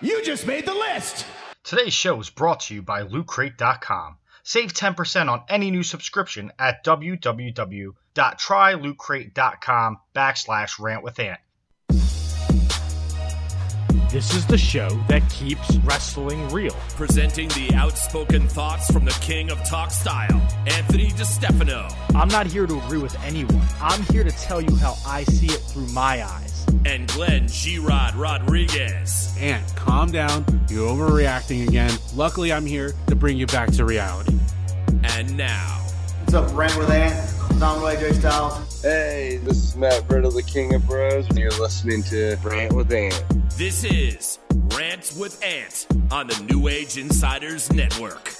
You just made the list! Today's show is brought to you by LootCrate.com. Save 10% on any new subscription at www.trylootcrate.com backslash rant with Ant. This is the show that keeps wrestling real. Presenting the outspoken thoughts from the king of talk style, Anthony DiStefano. I'm not here to agree with anyone. I'm here to tell you how I see it through my eyes. And Glenn G-Rod Rodriguez. And calm down. You're overreacting again. Luckily, I'm here to bring you back to reality. And now. What's up, Rant with Ant? Don Way, J Styles. Hey, this is Matt Riddle, the King of Bros, and you're listening to Rant with Ant. This is Rant with Ant on the New Age Insiders Network.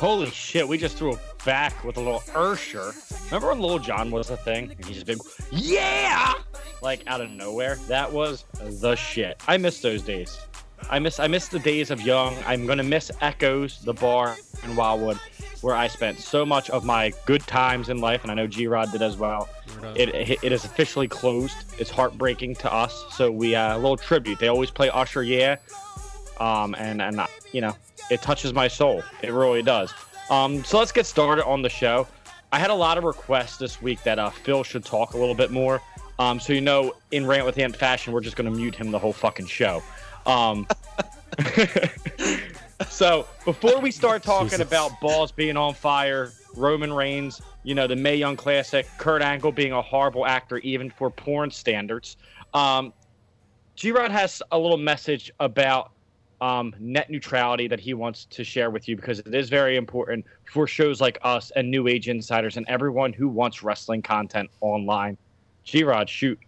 Holy shit, we just threw it back with a little Usher. Remember when Lil Jon was a thing? And he just big, yeah! Like out of nowhere. That was the shit. I miss those days. I miss I miss the days of young. I'm gonna miss Echoes, the bar in Wildwood, where I spent so much of my good times in life, and I know G Rod did as well. It, it, it is officially closed. It's heartbreaking to us. So we uh, a little tribute. They always play Usher, yeah, um, and and uh, you know it touches my soul. It really does. Um, so let's get started on the show. I had a lot of requests this week that uh, Phil should talk a little bit more. Um, so you know, in rant with Ant fashion, we're just going to mute him the whole fucking show. Um, so before we start talking Jesus. about balls being on fire, Roman Reigns, you know, the Mae Young Classic, Kurt Angle being a horrible actor even for porn standards, um, G Rod has a little message about um, net neutrality that he wants to share with you because it is very important for shows like us and New Age Insiders and everyone who wants wrestling content online. G Rod, shoot.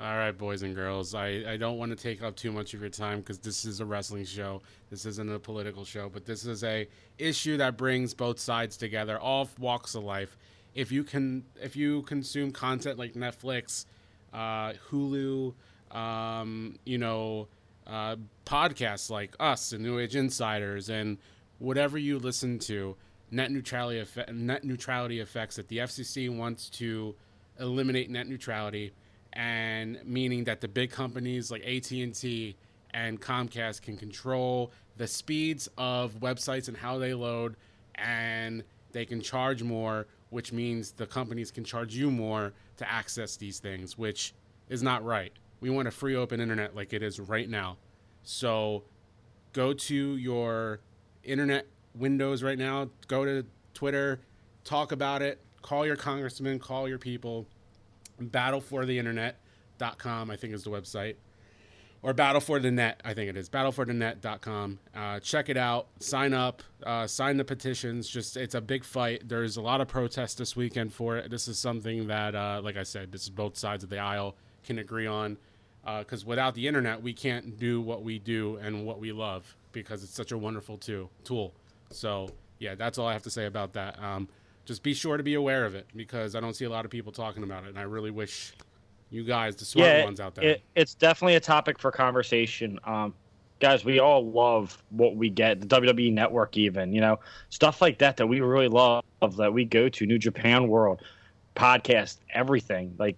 All right, boys and girls. I, I don't want to take up too much of your time because this is a wrestling show. This isn't a political show, but this is a issue that brings both sides together, all walks of life. If you can, if you consume content like Netflix, uh, Hulu, um, you know, uh, podcasts like us and New Age Insiders and whatever you listen to, net neutrality effe- net neutrality affects that the FCC wants to eliminate net neutrality, and meaning that the big companies like AT and T and Comcast can control the speeds of websites and how they load, and they can charge more, which means the companies can charge you more to access these things, which is not right. We want a free open internet like it is right now. So go to your internet windows right now, go to Twitter, talk about it, call your congressman, call your people. Battlefortheinternet.com, I think is the website. Or Battle for the Net, I think it is. Battleforthenet.com. Uh, check it out. Sign up. Uh, sign the petitions. Just it's a big fight. There's a lot of protests this weekend for it. This is something that, uh, like I said, this is both sides of the aisle can agree on. Because without the internet, we can't do what we do and what we love because it's such a wonderful too, tool. So yeah, that's all I have to say about that. Um, just be sure to be aware of it because I don't see a lot of people talking about it, and I really wish you guys, the smart yeah, ones out there, It, it's definitely a topic for conversation. Um, guys, we all love what we get, the WWE Network, even you know stuff like that that we really love that we go to New Japan World podcast, everything like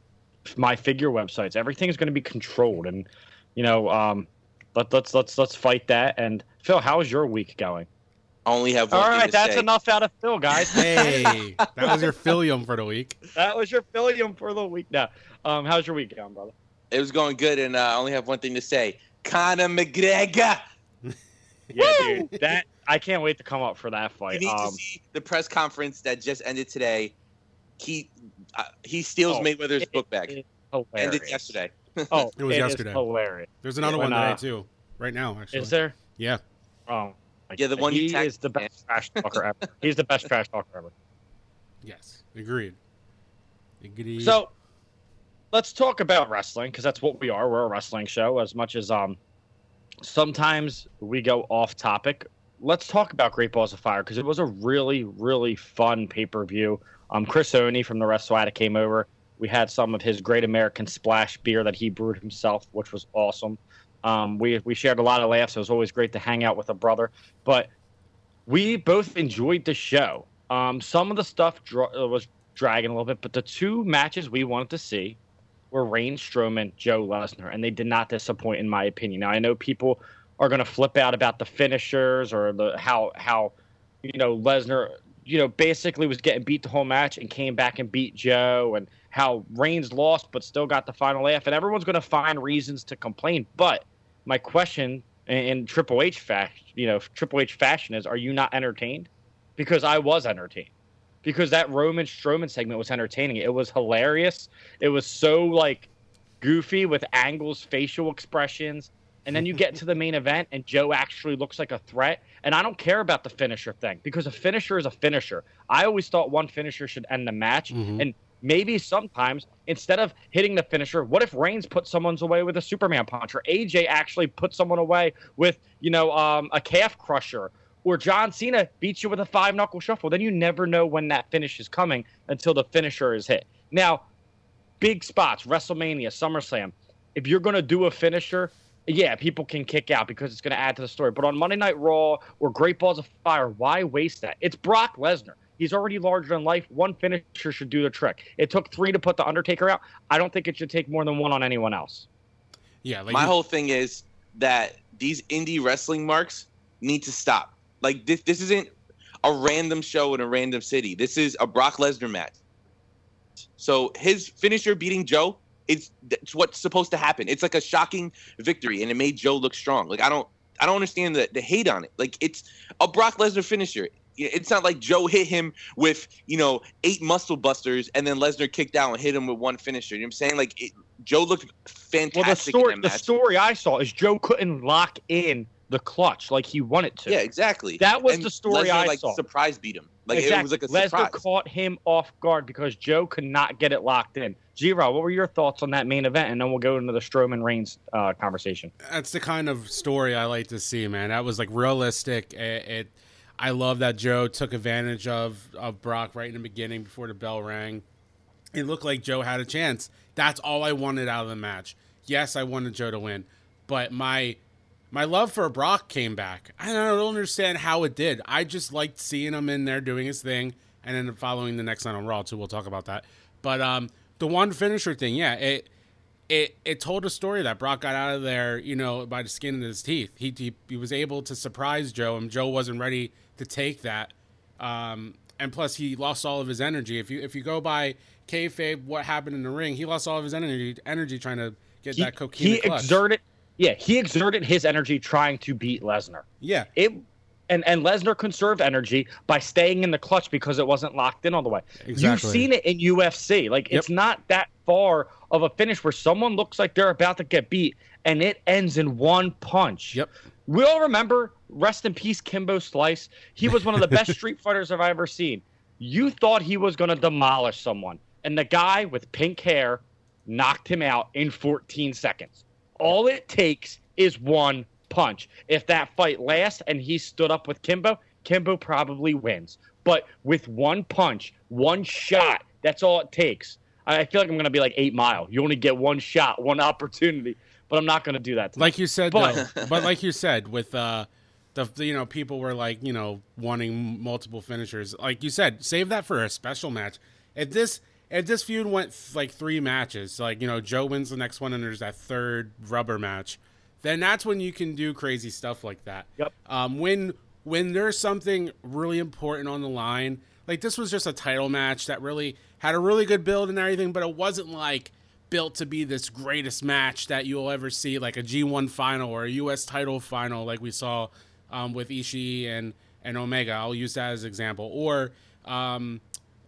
my figure websites, everything is going to be controlled, and you know, um, let, let's let's let's fight that. And Phil, how's your week going? Only have one All thing to that's say. enough out of Phil, guys. hey, that was your Philium for the week. that was your Philium for the week. Now, um, how's your week going, brother? It was going good, and uh, I only have one thing to say. Conor McGregor. Yeah, dude, that I can't wait to come up for that You fight. need Um, to see the press conference that just ended today. He uh, he steals Oh, Mayweather's it- book bag. it's Ended hilarious. yesterday. Oh, It was is yesterday. hilarious. There's another When, one today uh, too, right now. Actually, Is there? Yeah. Oh, Yeah, the God. one you he text- is the best trash talker ever. He's the best trash talker ever. Yes. Agreed. Agreed. So, let's talk about wrestling because that's what we are. We're a wrestling show. As much as um, sometimes we go off topic. Let's talk about Great Balls of Fire because it was a really, really fun pay per view. Um, Chris Oni from the Wrestleada came over. We had some of his Great American Splash beer that he brewed himself, which was awesome. Um, we we shared a lot of laughs. It was always great to hang out with a brother. But we both enjoyed the show. Um, some of the stuff dra- uh, was dragging a little bit, but the two matches we wanted to see were Reigns, Strowman, Joe Lesnar, and they did not disappoint in my opinion. Now I know people are going to flip out about the finishers or the how how you know Lesnar you know basically was getting beat the whole match and came back and beat Joe and how Reigns lost but still got the final laugh and everyone's going to find reasons to complain. But my question in, Triple H fashion, you know, Triple H fashion is: Are you not entertained? Because I was entertained. Because that Roman Strowman segment was entertaining. It was hilarious. It was so like goofy with angles, facial expressions. And then you get to the main event, and Joe actually looks like a threat. And I don't care about the finisher thing because a finisher is a finisher. I always thought one finisher should end the match. Mhm. And maybe sometimes instead of hitting the finisher, what if Reigns put someone's away with a Superman punch, or AJ actually put someone away with you know um, a calf crusher, or John Cena beats you with a five knuckle shuffle? Then you never know when that finish is coming until the finisher is hit. Now, big spots, WrestleMania, SummerSlam. If you're going to do a finisher, yeah, people can kick out because it's going to add to the story. But on Monday Night Raw or Great Balls of Fire, why waste that? It's Brock Lesnar. He's already larger than life. One finisher should do the trick. It took three to put the Undertaker out. I don't think it should take more than one on anyone else. Yeah, like My you- whole thing is that these indie wrestling marks need to stop. Like this, this isn't a random show in a random city. This is a Brock Lesnar match. So his finisher beating Joe, it's that's what's supposed to happen. It's like a shocking victory, and it made Joe look strong. Like I don't, I don't understand the the hate on it. Like it's a Brock Lesnar finisher. It's not like Joe hit him with you know eight muscle busters, and then Lesnar kicked out and hit him with one finisher. You know what I'm saying? Like it, Joe looked fantastic Well, the story, in the match. story I saw is Joe couldn't lock in the clutch like he wanted to. Yeah, exactly. That was And the story Lesnar, I like, saw. Surprise beat him. Like exactly. it was like a Lesnar surprise. caught him off guard because Joe could not get it locked in. G-Rod, what were your thoughts on that main event? And then we'll go into the Strowman Reigns uh, conversation. that's the kind of story I like to see, man. That was like realistic. It, it I love that Joe took advantage of of Brock right in the beginning before the bell rang. It looked like Joe had a chance. That's all I wanted out of the match. Yes, I wanted Joe to win, but my my love for Brock came back. I don't understand how it did. I just liked seeing him in there doing his thing, and then following the next night on Raw too. We'll talk about that. But um, the one finisher thing, yeah, it it it told a story that Brock got out of there, you know, by the skin of his teeth. He he, he was able to surprise Joe, and Joe wasn't ready to take that. Um, and plus, he lost all of his energy. If you if you go by kayfabe, what happened in the ring? He lost all of his energy energy trying to get He, that Coquina. he exerted, yeah, he exerted his energy trying to beat Lesnar. Yeah, It and and Lesnar conserved energy by staying in the clutch because it wasn't locked in all the way. Exactly. You've seen it in UFC. Like it's not that far of a finish where someone looks like they're about to get beat and it ends in one punch. Yep. We all remember, rest in peace, Kimbo Slice. He was one of the best street fighters I've ever seen. You thought he was going to demolish someone, and the guy with pink hair knocked him out in 14 seconds. All it takes is one punch. If that fight lasts and he stood up with Kimbo, Kimbo probably wins. But with one punch, one shot, that's all it takes. I feel like I'm going to be like eight mile. You only get one shot, one opportunity, but I'm not going to do that. tonight. like you said, But- though, but like you said, with uh, the the, you know people were like you know wanting multiple finishers. Like you said, save that for a special match. If this if this feud went like three matches, like you know Joe wins the next one and there's that third rubber match, then that's when you can do crazy stuff like that. Yep. Um, when when there's something really important on the line, like this was just a title match that really had a really good build and everything, but it wasn't like built to be this greatest match that you'll ever see, like a G1 final or a US title final, like we saw um, with Ishii and and Omega. I'll use that as an example, or um,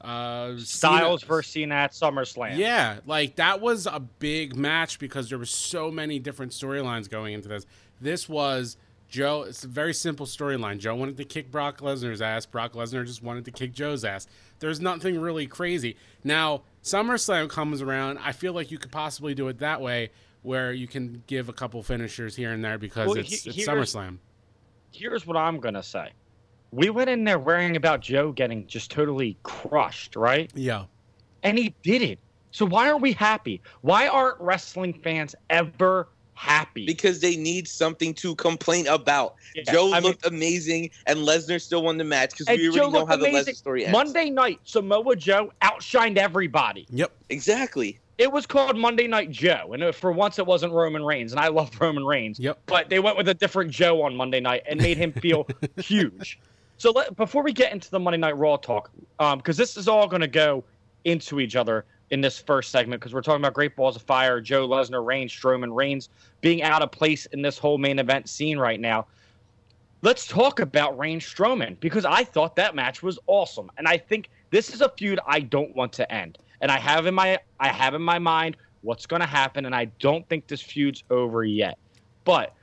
uh, Styles Cena- versus Cena at SummerSlam. yeah, like that was a big match because there were so many different storylines going into this. This was Joe, it's a very simple storyline. Joe wanted to kick Brock Lesnar's ass. Brock Lesnar just wanted to kick Joe's ass. There's nothing really crazy. Now, SummerSlam comes around. I feel like you could possibly do it that way, where you can give a couple finishers here and there because Well, it's, he- it's SummerSlam. Here's what I'm gonna say. We went in there worrying about Joe getting just totally crushed, right? Yeah. And he did it. So why aren't we happy? Why aren't wrestling fans ever happy? because they need something to complain about. Yeah, Joe I mean- looked amazing, and Lesnar still won the match because And we already Joe know looked how the. Lesnar story ends. Monday night, Samoa Joe outshined everybody. Yep. exactly. It was called Monday Night Joe, and for once it wasn't Roman Reigns, and I love Roman Reigns. Yep. But they went with a different Joe on Monday night and made him feel huge. So let, before we get into the Monday Night Raw talk, um, because this is all going to go into each other in this first segment, because we're talking about Great Balls of Fire, Joe Lesnar, Reigns, Strowman, Reigns being out of place in this whole main event scene right now. Let's talk about Reigns Strowman because I thought that match was awesome, and I think this is a feud I don't want to end. And I have in my I have in my mind what's going to happen, and I don't think this feud's over yet. But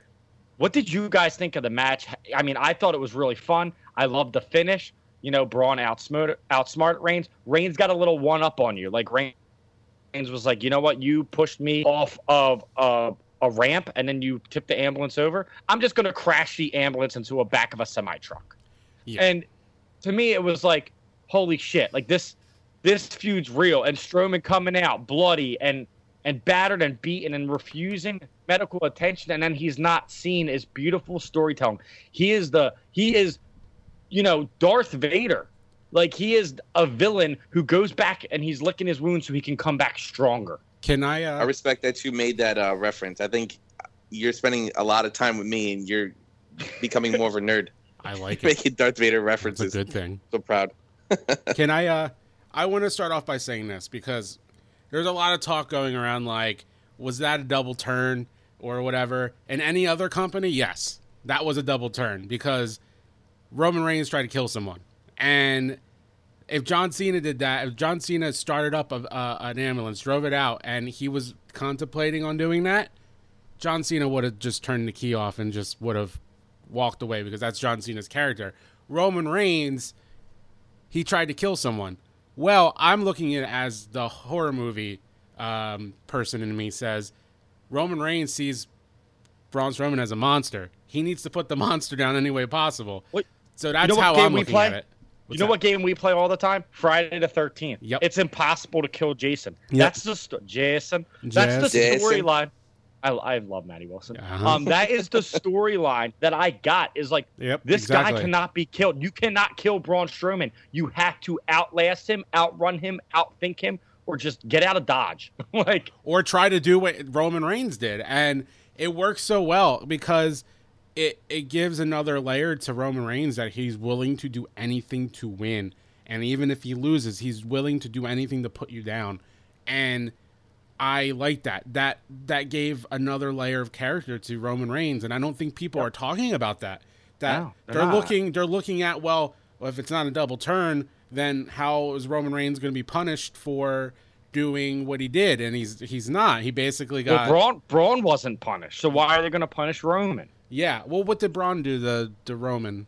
what did you guys think of the match? I mean, I thought it was really fun. I love the finish. You know, Braun outsmart outsmart Reigns. Reigns got a little one up on you. Like Reigns was like, you know what? You pushed me off of a, a ramp, and then you tipped the ambulance over. I'm just gonna crash the ambulance into a back of a semi truck. Yeah. And to me, it was like, holy shit! Like this, this feud's real. And Strowman coming out bloody and and battered and beaten and refusing medical attention, and then he's not seen as beautiful storytelling. He is the he is, you know, Darth Vader. Like he is a villain who goes back and he's licking his wounds so he can come back stronger. Can I? Uh, I respect that you made that uh, reference. I think you're spending a lot of time with me, and you're becoming more of a nerd. I like it. Making Darth Vader It's a references. good thing. So proud. Can I? Uh, I want to start off by saying this because there's a lot of talk going around. Like, was that a double turn or whatever? In any other company, yes, that was a double turn because Roman Reigns tried to kill someone, and if John Cena did that, if John Cena started up a, an ambulance, drove it out, and he was contemplating on doing that, John Cena would have just turned the key off and just would have walked away because that's John Cena's character. Roman Reigns, he tried to kill someone. Well, I'm looking at it as the horror movie um, person in me says Roman Reigns sees Braun Strowman as a monster. He needs to put the monster down any way possible. What- So that's know what how game I'm we looking play? at it. you know what game we play all the time? Friday the Thirteenth. Yep. It's impossible to kill Jason. Yep. That's the sto- Jason. That's the storyline. I, I love Matty Wilson. Uh-huh. Um, that is the storyline that I got. Is like Yep, this exactly. guy cannot be killed. You cannot kill Braun Strowman. You have to outlast him, outrun him, outthink him, or just get out of dodge. like or try to do what Roman Reigns did, and it works so well because it it gives another layer to Roman Reigns that he's willing to do anything to win, and even if he loses, he's willing to do anything to put you down, and I like that. That that gave another layer of character to Roman Reigns, and I don't think people are talking about that. That No, they're they're looking they're looking at well, well, if it's not a double turn, then how is Roman Reigns going to be punished for doing what he did? And he's he's not. He basically well, got Braun Braun wasn't punished, so why are they going to punish Roman? Yeah. Well, what did Braun do? The the Roman.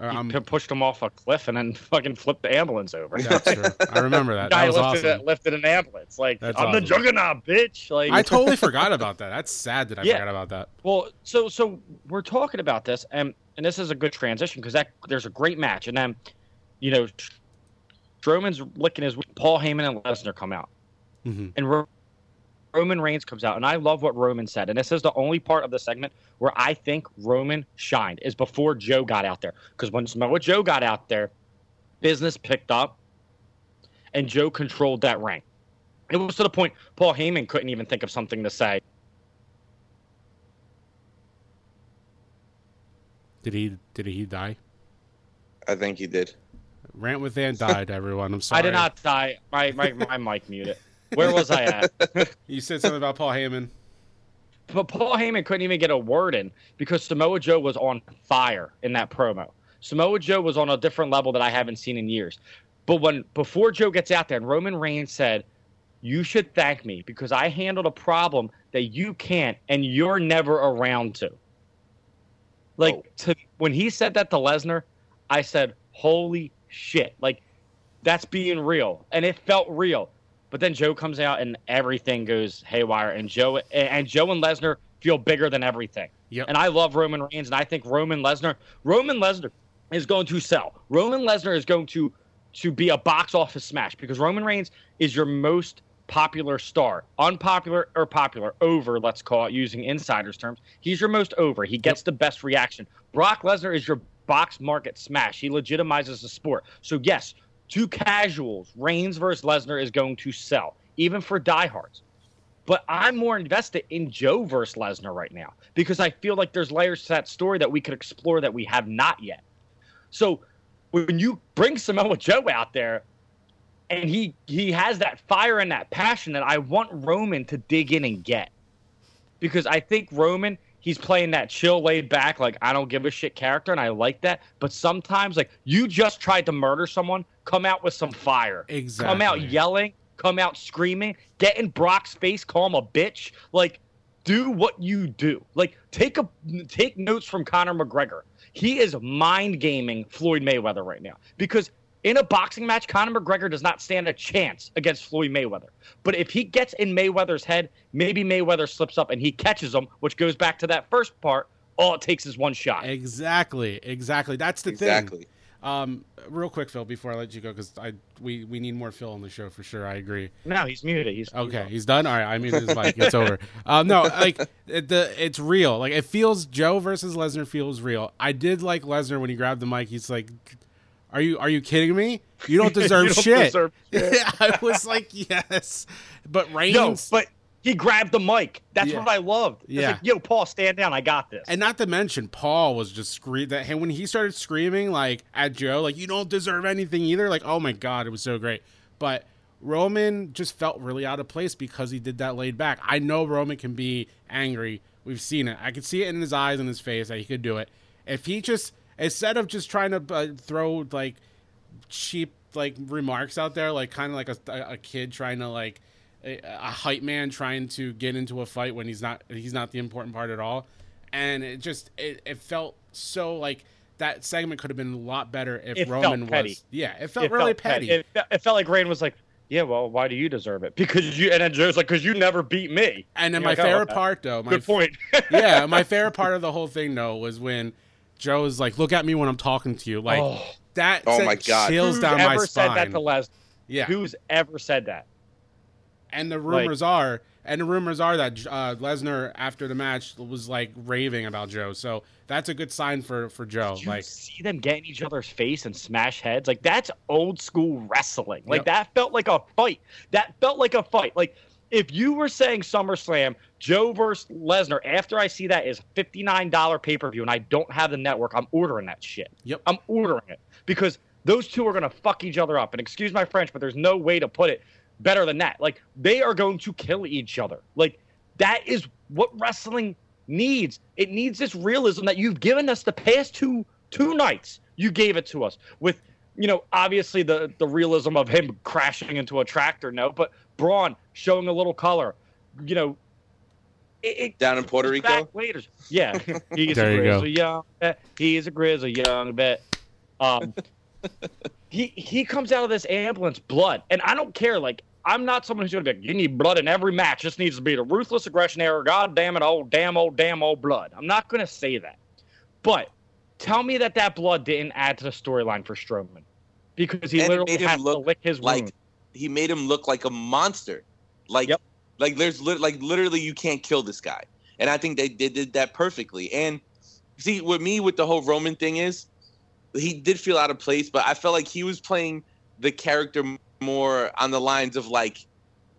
He I'm- pushed him off a cliff and then fucking flipped the ambulance over. that's true. I remember that. guy That was lifted, awesome. lifted an ambulance. Like That's I'm the juggernaut, bitch. Like I totally forgot about that. That's sad that I Yeah. forgot about that. Well, so so we're talking about this, and and this is a good transition because that there's a great match, and then, you know, Strowman's licking his Paul Heyman and Lesnar come out, hmm and Roman Reigns comes out, and I love what Roman said, and this is the only part of the segment where I think Roman shined is before Joe got out there, because when Samoa Joe got out there, business picked up, and Joe controlled that ring. It was to the point Paul Heyman couldn't even think of something to say. Did he did he die? I think he did. Rant with Ant died. Everyone, I'm sorry. I did not die. My my, my mic muted. Where was I at? You said something about Paul Heyman. But Paul Heyman couldn't even get a word in because Samoa Joe was on fire in that promo. Samoa Joe was on a different level that I haven't seen in years. But when before Joe gets out there and Roman Reigns said, "You should thank me because I handled a problem that you can't and you're never around to." Like Oh. to when he said that to Lesnar, I said, "Holy shit!" Like that's being real, and it felt real. But then Joe comes out and everything goes haywire, and Joe and Joe and Lesnar feel bigger than everything. Yep. And I love Roman Reigns, and I think Roman Lesnar, Roman Lesnar is going to sell. Roman Lesnar is going to to be a box office smash because Roman Reigns is your most popular star, unpopular or popular, over. Let's call it using insiders terms. He's your most over. He gets the best reaction. Brock Lesnar is your box market smash. He legitimizes the sport. So yes, to casuals, Reigns versus Lesnar is going to sell, even for diehards. But I'm more invested in Joe versus Lesnar right now because I feel like there's layers to that story that we could explore that we have not yet. So when you bring Samoa Joe out there and he he has that fire and that passion that I want Roman to dig in and get. Because I think Roman he's playing that chill laid back like I don't give a shit character and I like that, but sometimes like you just tried to murder someone, come out with some fire. Exactly. Come out yelling, come out screaming, get in Brock's face, call him a bitch. Like, do what you do. Like, take a take notes from Conor McGregor. He is mind gaming Floyd Mayweather right now because in a boxing match, Conor McGregor does not stand a chance against Floyd Mayweather. But if he gets in Mayweather's head, maybe Mayweather slips up and he catches him, which goes back to that first part. All it takes is one shot. Exactly, exactly. That's the thing. Exactly. Um, real quick, Phil, before I let you go, because I we we need more Phil on the show for sure. I agree. No, he's muted. He's Okay, he's done. All right, I muted his mic. It's over. Um, no, like it, the it's real. Like it feels Joe versus Lesnar feels real. I did like Lesnar when he grabbed the mic. He's like, "Are you are you kidding me? You don't deserve You don't shit." deserve I was like, "Yes," but Reigns. No, but he grabbed the mic. That's Yeah. what I loved. It's Yeah. like, yo, Paul, stand down. I got this. And not to mention, Paul was just screaming that when he started screaming like at Joe, like you don't deserve anything either. Like, oh my god, it was so great. But Roman just felt really out of place because he did that laid back. I know Roman can be angry. We've seen it. I could see it in his eyes and his face that he could do it. If he just instead of just trying to uh, throw like cheap like remarks out there, like kind of like a, a kid trying to like a, a hype man trying to get into a fight when he's not he's not the important part at all and it just it, it felt so like that segment could have been a lot better if It felt roman petty. was yeah it felt It really felt petty It, it felt like Rain was like, yeah, well, why do you deserve it? Because you, and then Joe's like, because you never beat me. and then You're my like, oh, favorite okay. part though my Good point. yeah my favorite part of the whole thing though was when joe was like look at me when i'm talking to you like Oh. that Oh sent my God. chills Who's down ever my said that to Les? yeah Who's ever said that? And the rumors are, and the rumors are that uh, Lesnar after the match was like raving about Joe. So that's a good sign for for Joe. Did you Like, see them get in each other's face and smash heads? Like that's old school wrestling. Like Yep. that felt like a fight. That felt like a fight. Like if you were saying SummerSlam, Joe versus Lesnar, after I see that is fifty nine dollar pay per view, and I don't have the network, I'm ordering that shit. Yep. I'm ordering it because those two are gonna fuck each other up. And excuse my French, but there's no way to put it better than that. Like they are going to kill each other. Like that is what wrestling needs. It needs this realism that you've given us the past two two nights. You gave it to us with, you know, obviously the the realism of him crashing into a tractor. No, but Braun showing a little color. You know, it, it Down in Puerto Rico? back later. Yeah, he's There a you go. grizzly young vet. He's a grizzly young vet. Um, he he comes out of this ambulance blood, and I don't care. Like I'm not someone who's gonna be like, you need blood in every match. This needs to be the ruthless aggression era. God damn it, old damn old damn old blood. I'm not gonna say that, but tell me that that blood didn't add to the storyline for Strowman because he And literally had to lick his like wound. he made him look like a monster. Like Yep. like there's lit like literally you can't kill this guy. And I think they, they did that perfectly. And see with me with the whole Roman thing is he did feel out of place, but I felt like he was playing the character more on the lines of like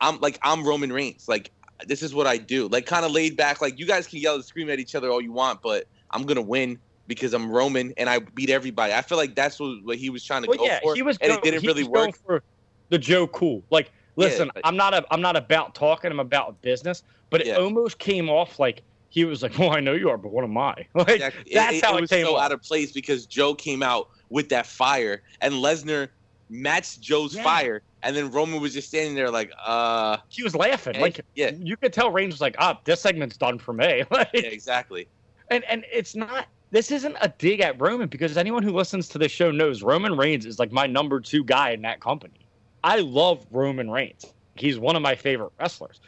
I'm like I'm Roman Reigns. Like this is what I do. Like kind of laid back like you guys can yell and scream at each other all you want, but I'm going to win because I'm Roman and I beat everybody. I feel like that's what, what he was trying to Well, go yeah, for he was and going, it didn't he really was going work. for the Joe Cool. Like, listen, like- I'm not a, I'm not about talking. I'm about business. But it Yeah. almost came off like he was like, "Well, I know you are, but what am I?" Like, Exactly. That's it, how it it, was came so off. out of place because Joe came out with that fire and Lesnar matched Joe's Yeah. fire, and then Roman was just standing there like, uh, he was laughing. Like, yeah, you could tell Reigns was like, "Ah, this segment's done for me." like, yeah, exactly. and and it's not this isn't a dig at Roman because anyone who listens to this show knows Roman Reigns is like my number two guy in that company. I love Roman Reigns. He's one of my favorite wrestlers.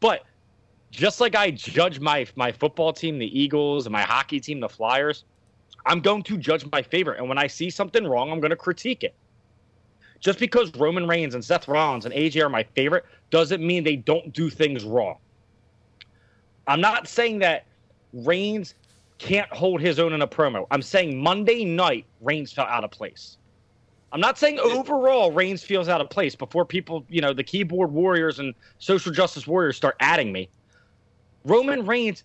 But just like I judge my my football team, the Eagles, and my hockey team, the Flyers, I'm going to judge my favorite. And when I see something wrong, I'm going to critique it. Just because Roman Reigns and Seth Rollins and AJ are my favorite doesn't mean they don't do things wrong. I'm not saying that Reigns can't hold his own in a promo. I'm saying Monday night Reigns felt out of place. I'm not saying overall Reigns feels out of place before people, you know, the keyboard warriors and social justice warriors start adding me. Roman Reigns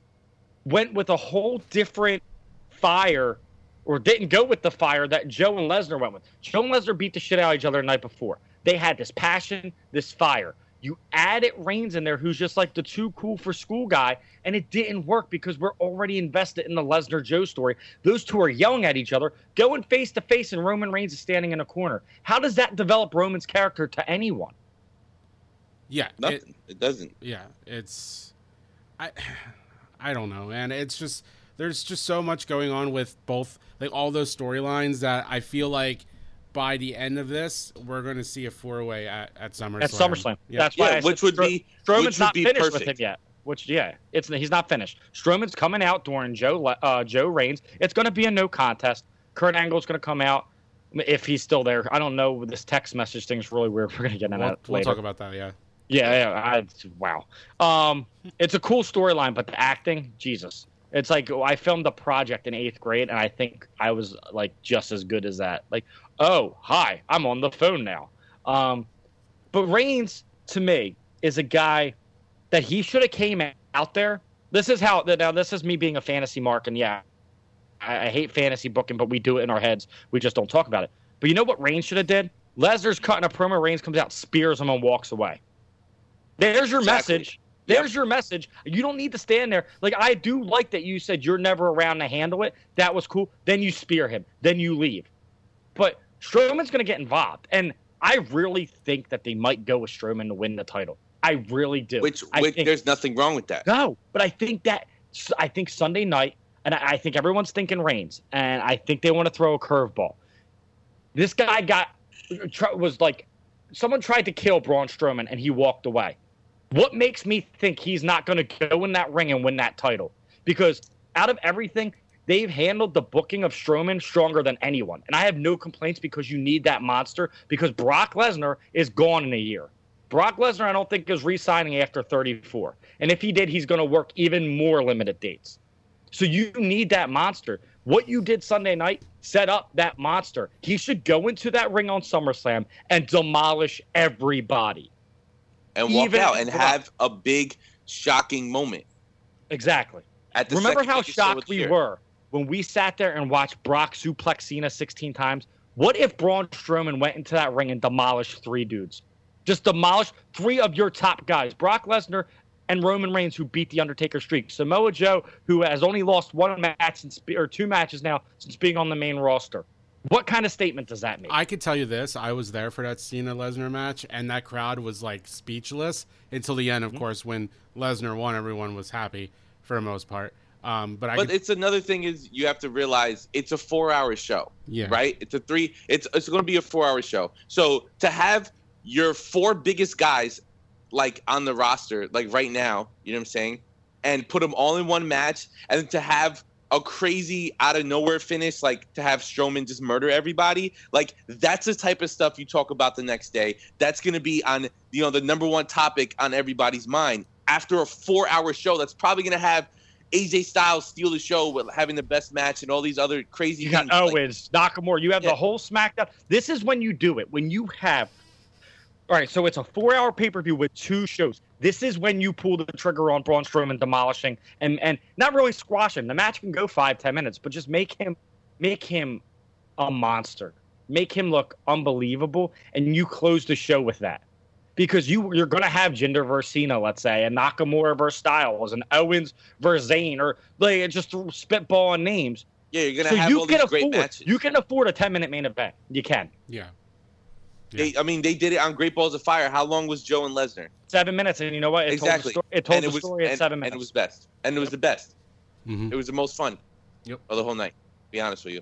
went with a whole different fire or didn't go with the fire that Joe and Lesnar went with. Joe and Lesnar beat the shit out of each other the night before. They had this passion, this fire. You added Reigns in there, who's just like the too cool for school guy, and it didn't work because we're already invested in the Lesnar Joe story. Those two are yelling at each other, going face to face, and Roman Reigns is standing in a corner. How does that develop Roman's character to anyone? Yeah, Nothing. It, it doesn't. Yeah, it's I I don't know, man. It's just there's just so much going on with both like all those storylines that I feel like by the end of this we're going to see a four way at at SummerSlam. At SummerSlam. Yeah. That's why Yeah, I which said would Stro- be Strowman's which not be finished with perfect. him yet. Which yeah, it's he's not finished. Strowman's coming out during Joe Le- uh, Joe Reigns. It's going to be a no contest. Kurt Angle's going to come out if he's still there. I don't know. This text message thing's really weird. We're going to get into We'll, that we'll talk about that. Yeah. Yeah, yeah. I, wow. Um, it's a cool storyline, but the acting, Jesus. It's like I filmed a project in eighth grade, and I think I was like just as good as that. Like, oh, hi, I'm on the phone now. Um, but Reigns, to me, is a guy that he should have came out there. This is how. Now, this is me being a fantasy mark, and yeah, I, I hate fantasy booking, but we do it in our heads. We just don't talk about it. But you know what Reigns should have did? Lesnar's cutting a promo. Reigns comes out, spears him, and walks away. There's your Exactly. message. There's your message. You don't need to stand there. Like I do like that you said you're never around to handle it. That was cool. Then you spear him. Then you leave. But Strowman's going to get involved, and I really think that they might go with Strowman to win the title. I really do. Which, I which think- there's nothing wrong with that. no, but I think that I think Sunday night, and I, I think everyone's thinking Reigns, and I think they want to throw a curveball. This guy got was like someone tried to kill Braun Strowman, and he walked away. What makes me think he's not going to go in that ring and win that title? Because out of everything, they've handled the booking of Strowman stronger than anyone, and I have no complaints because you need that monster. Because Brock Lesnar is gone in a year. Brock Lesnar, I don't think is re-signing after 34, and if he did, he's going to work even more limited dates. So you need that monster. What you did Sunday night set up that monster. He should go into that ring on SummerSlam and demolish everybody. And walk Even out and have a big, shocking moment. Exactly. Remember how biggest show of shocked we year. were when we sat there and watched Brock suplex Cena 16 times? What if Braun Strowman went into that ring and demolished three dudes? Just demolished three of your top guys Brock Lesnar and Roman Reigns, who beat The Undertaker streak. Samoa Joe, who has only lost one match since, or two matches now since being on the main roster. What kind of statement does that make? I could tell you this: I was there for that Cena Lesnar match, and that crowd was like speechless until the end. Of Mm-hmm. course, when Lesnar won, everyone was happy for the most part. Um, but I But could, it's another thing is you have to realize it's a four-hour show. yeah, right? It's a three. It's it's going to be a four-hour show. So to have your four biggest guys like on the roster, like right now, you know what I'm saying, and put them all in one match, and to have a crazy out of nowhere finish, like to have Strowman just murder everybody, like that's the type of stuff you talk about the next day. That's going to be on you know the number one topic on everybody's mind after a four-hour show. That's probably going to have. AJ Styles steal the show with having the best match and all these other crazy You got things. Like, Owens, Nakamura. You have Yeah. the whole SmackDown. This is when you do it. When you have. All right, so it's a four-hour pay-per-view with two shows. This is when you pull the trigger on Braun Strowman demolishing and and not really squash him. The match can go five ten minutes, but just make him make him a monster. Make him look unbelievable, and you close the show with that. Because you you're gonna have Jinder versus Cena, let's say, and Nakamura versus Styles, and Owens versus Zayn, or like just spitballing names. Yeah, you're gonna So have you all can these great afford matches. you can afford a ten minute main event. You can yeah. They, I mean, they did it on Great Balls of Fire. How long was Joe and Lesnar? seven minutes, and you know what? It exactly. Told the story, it told and the it was, story in and, seven and it was best. And it was the best. Mhm. It was the most fun Yep. of the whole night. Be honest with you.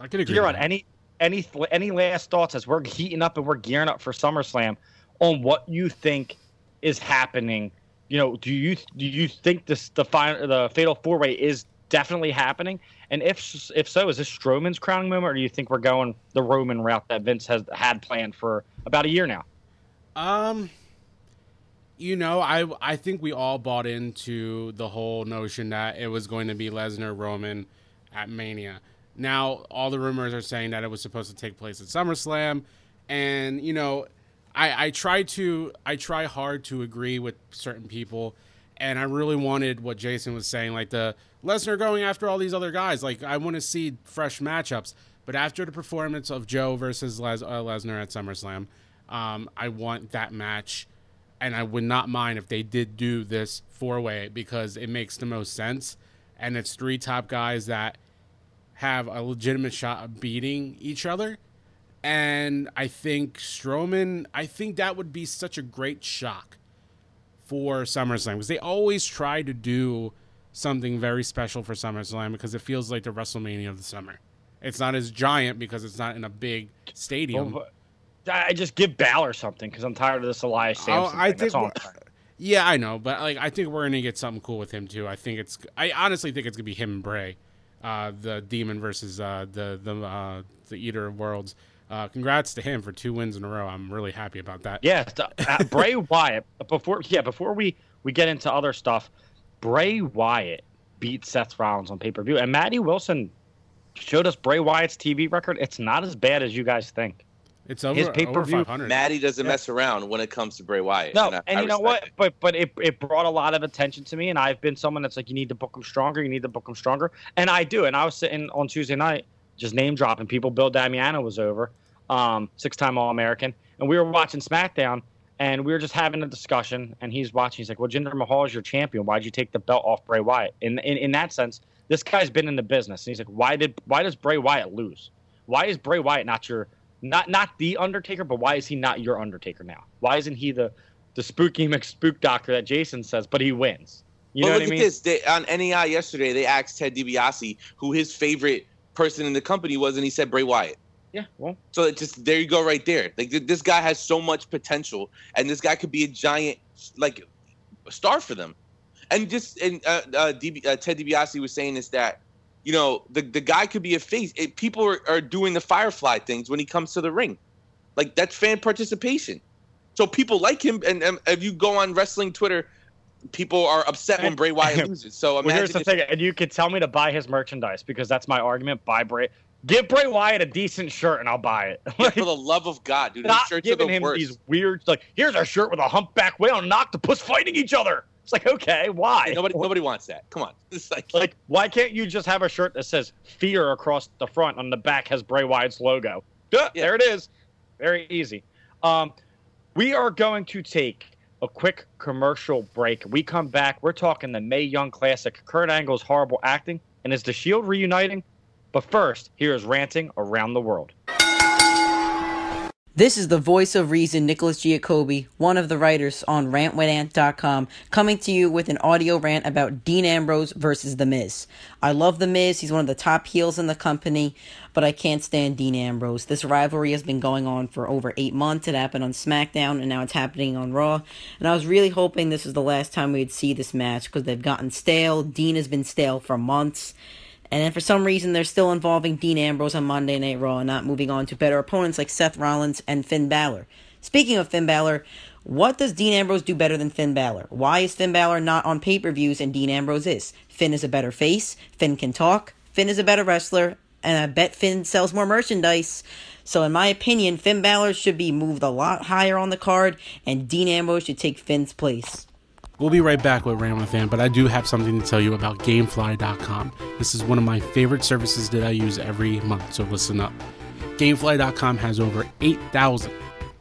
I could agree. on any any any last thoughts as we're heating up and we're gearing up for SummerSlam on what you think is happening? You know, do you do you think this the final the Fatal Four Way is definitely happening? And if if so, is this Strowman's crowning moment, or do you think we're going the Roman route that Vince has had planned for about a year now? Um, you know, I I think we all bought into the whole notion that it was going to be Lesnar Roman at Mania. Now, all the rumors are saying that it was supposed to take place at SummerSlam, and you know, I I try to I try hard to agree with certain people, and I really wanted what Jason was saying, like the Lesnar going after all these other guys. Like I want to see fresh matchups, but after the performance of Joe versus Les- uh, Lesnar at SummerSlam, um, I want that match and I would not mind if they did do this four way because it makes the most sense. And it's three top guys that have a legitimate shot of beating each other. And I think Strowman, I think that would be such a great shock for SummerSlam because they always try to do something very special for SummerSlam because it feels like the WrestleMania of the summer. It's not as giant because it's not in a big stadium. Well, I just give Balor something because I'm tired of this Elias Oh, I think. Yeah, I know, but like I think we're gonna get something cool with him too. I think it's I honestly think it's gonna be him and Bray, uh, the Demon versus uh, the the uh, the Eater of Worlds. Uh, congrats to him for two wins in a row. I'm really happy about that. Yeah, uh, Bray Wyatt. Before yeah, before we we get into other stuff, Bray Wyatt beat Seth Rollins on pay per view, and Maddie Wilson showed us Bray Wyatt's TV record. It's not as bad as you guys think. It's over His pay-per-view- Maddie doesn't Yeah. mess around when it comes to Bray Wyatt. No, I- and I you know what? it. But but it it brought a lot of attention to me, and I've been someone that's like, you need to book him stronger. You need to book him stronger, and I do. And I was sitting on Tuesday night, just name dropping people. Bill Damiano was over, um, six time All American, and we were watching SmackDown, and we were just having a discussion. And he's watching. He's like, "Well, Jinder Mahal is your champion. Why'd you take the belt off Bray Wyatt?" In in in that sense, this guy's been in the business, and he's like, "Why did why does Bray Wyatt lose? Why is Bray Wyatt not your not not the Undertaker, but why is he not your Undertaker now? Why isn't he the the spooky McSpook doctor that Jason says, but he wins? You know look what I mean? at this. They, on NEI yesterday, they asked Ted DiBiase who his favorite person in the company was, and he said Bray Wyatt. Yeah, well, So it just there you go, right there. Like th- this guy has so much potential, and this guy could be a giant like a star for them. And just and uh, uh, DB, uh, Ted DiBiase was saying is that you know the the guy could be a face. It, people are, are doing the Firefly things when he comes to the ring, like that's fan participation. So people like him, and, and if you go on wrestling Twitter, people are upset when Bray Wyatt loses. So well, here's the if- thing, and you could tell me to buy his merchandise because that's my argument. Buy Bray, give Bray Wyatt a decent shirt, and I'll buy it. Like, for the love of God, dude, not shirts are giving him worst. these weird like, here's a shirt with a humpback whale and an octopus fighting each other. It's like, okay, why? Nobody, nobody wants that. Come on, it's like, Like, why can't you just have a shirt that says "Fear" across the front, on the back has Bray Wyatt's logo? Duh, Yeah. There it is. Very easy. Um, we are going to take a quick commercial break. We come back. We're talking the Mae Young Classic, Kurt Angle's horrible acting, and is the Shield reuniting? But first, here is ranting around the world. This is the voice of reason, Nicholas Giacobbe, one of the writers on rantwithant.com, coming to you with an audio rant about Dean Ambrose versus The Miz. I love The Miz, he's one of the top heels in the company, but I can't stand Dean Ambrose. This rivalry has been going on for over eight months. It happened on SmackDown, and now it's happening on Raw. And I was really hoping this was the last time we'd see this match because they've gotten stale. Dean has been stale for months. And then for some reason, they're still involving Dean Ambrose on Monday Night Raw and not moving on to better opponents like Seth Rollins and Finn Balor. Speaking of Finn Balor, what does Dean Ambrose do better than Finn Balor? Why is Finn Balor not on pay per views and Dean Ambrose is? Finn is a better face, Finn can talk, Finn is a better wrestler, and I bet Finn sells more merchandise. So, in my opinion, Finn Balor should be moved a lot higher on the card, and Dean Ambrose should take Finn's place. We'll be right back with Rant with Ant, but I do have something to tell you about Gamefly.com. This is one of my favorite services that I use every month, so listen up. Gamefly.com has over 8,000,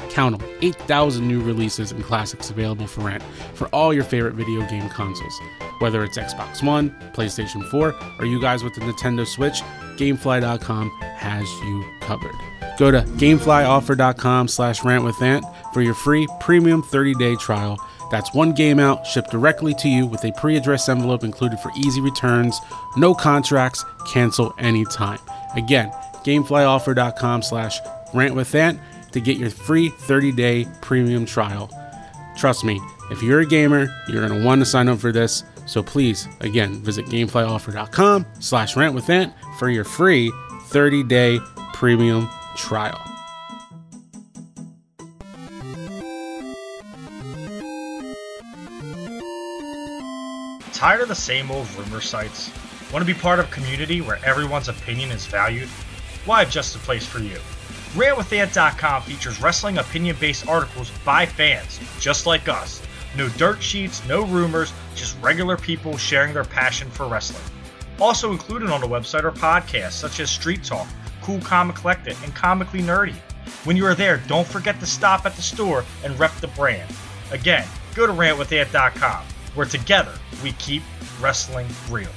count them, 8,000 new releases and classics available for rent for all your favorite video game consoles. Whether it's Xbox One, PlayStation 4, or you guys with the Nintendo Switch, Gamefly.com has you covered. Go to gameflyoffer.com slash rantwithant for your free premium 30-day trial That's one game out shipped directly to you with a pre addressed envelope included for easy returns, no contracts, cancel anytime. Again, gameflyoffer.com slash rantwithant to get your free 30 day premium trial. Trust me, if you're a gamer, you're going to want to sign up for this. So please, again, visit gameflyoffer.com slash rantwithant for your free 30 day premium trial. Tired of the same old rumor sites? Want to be part of a community where everyone's opinion is valued? Have just the place for you. RantWithAnt.com features wrestling opinion based articles by fans, just like us. No dirt sheets, no rumors, just regular people sharing their passion for wrestling. Also included on the website are podcasts such as Street Talk, Cool Comic Collected, and Comically Nerdy. When you are there, don't forget to stop at the store and rep the brand. Again, go to rantwithant.com, where together we keep wrestling real.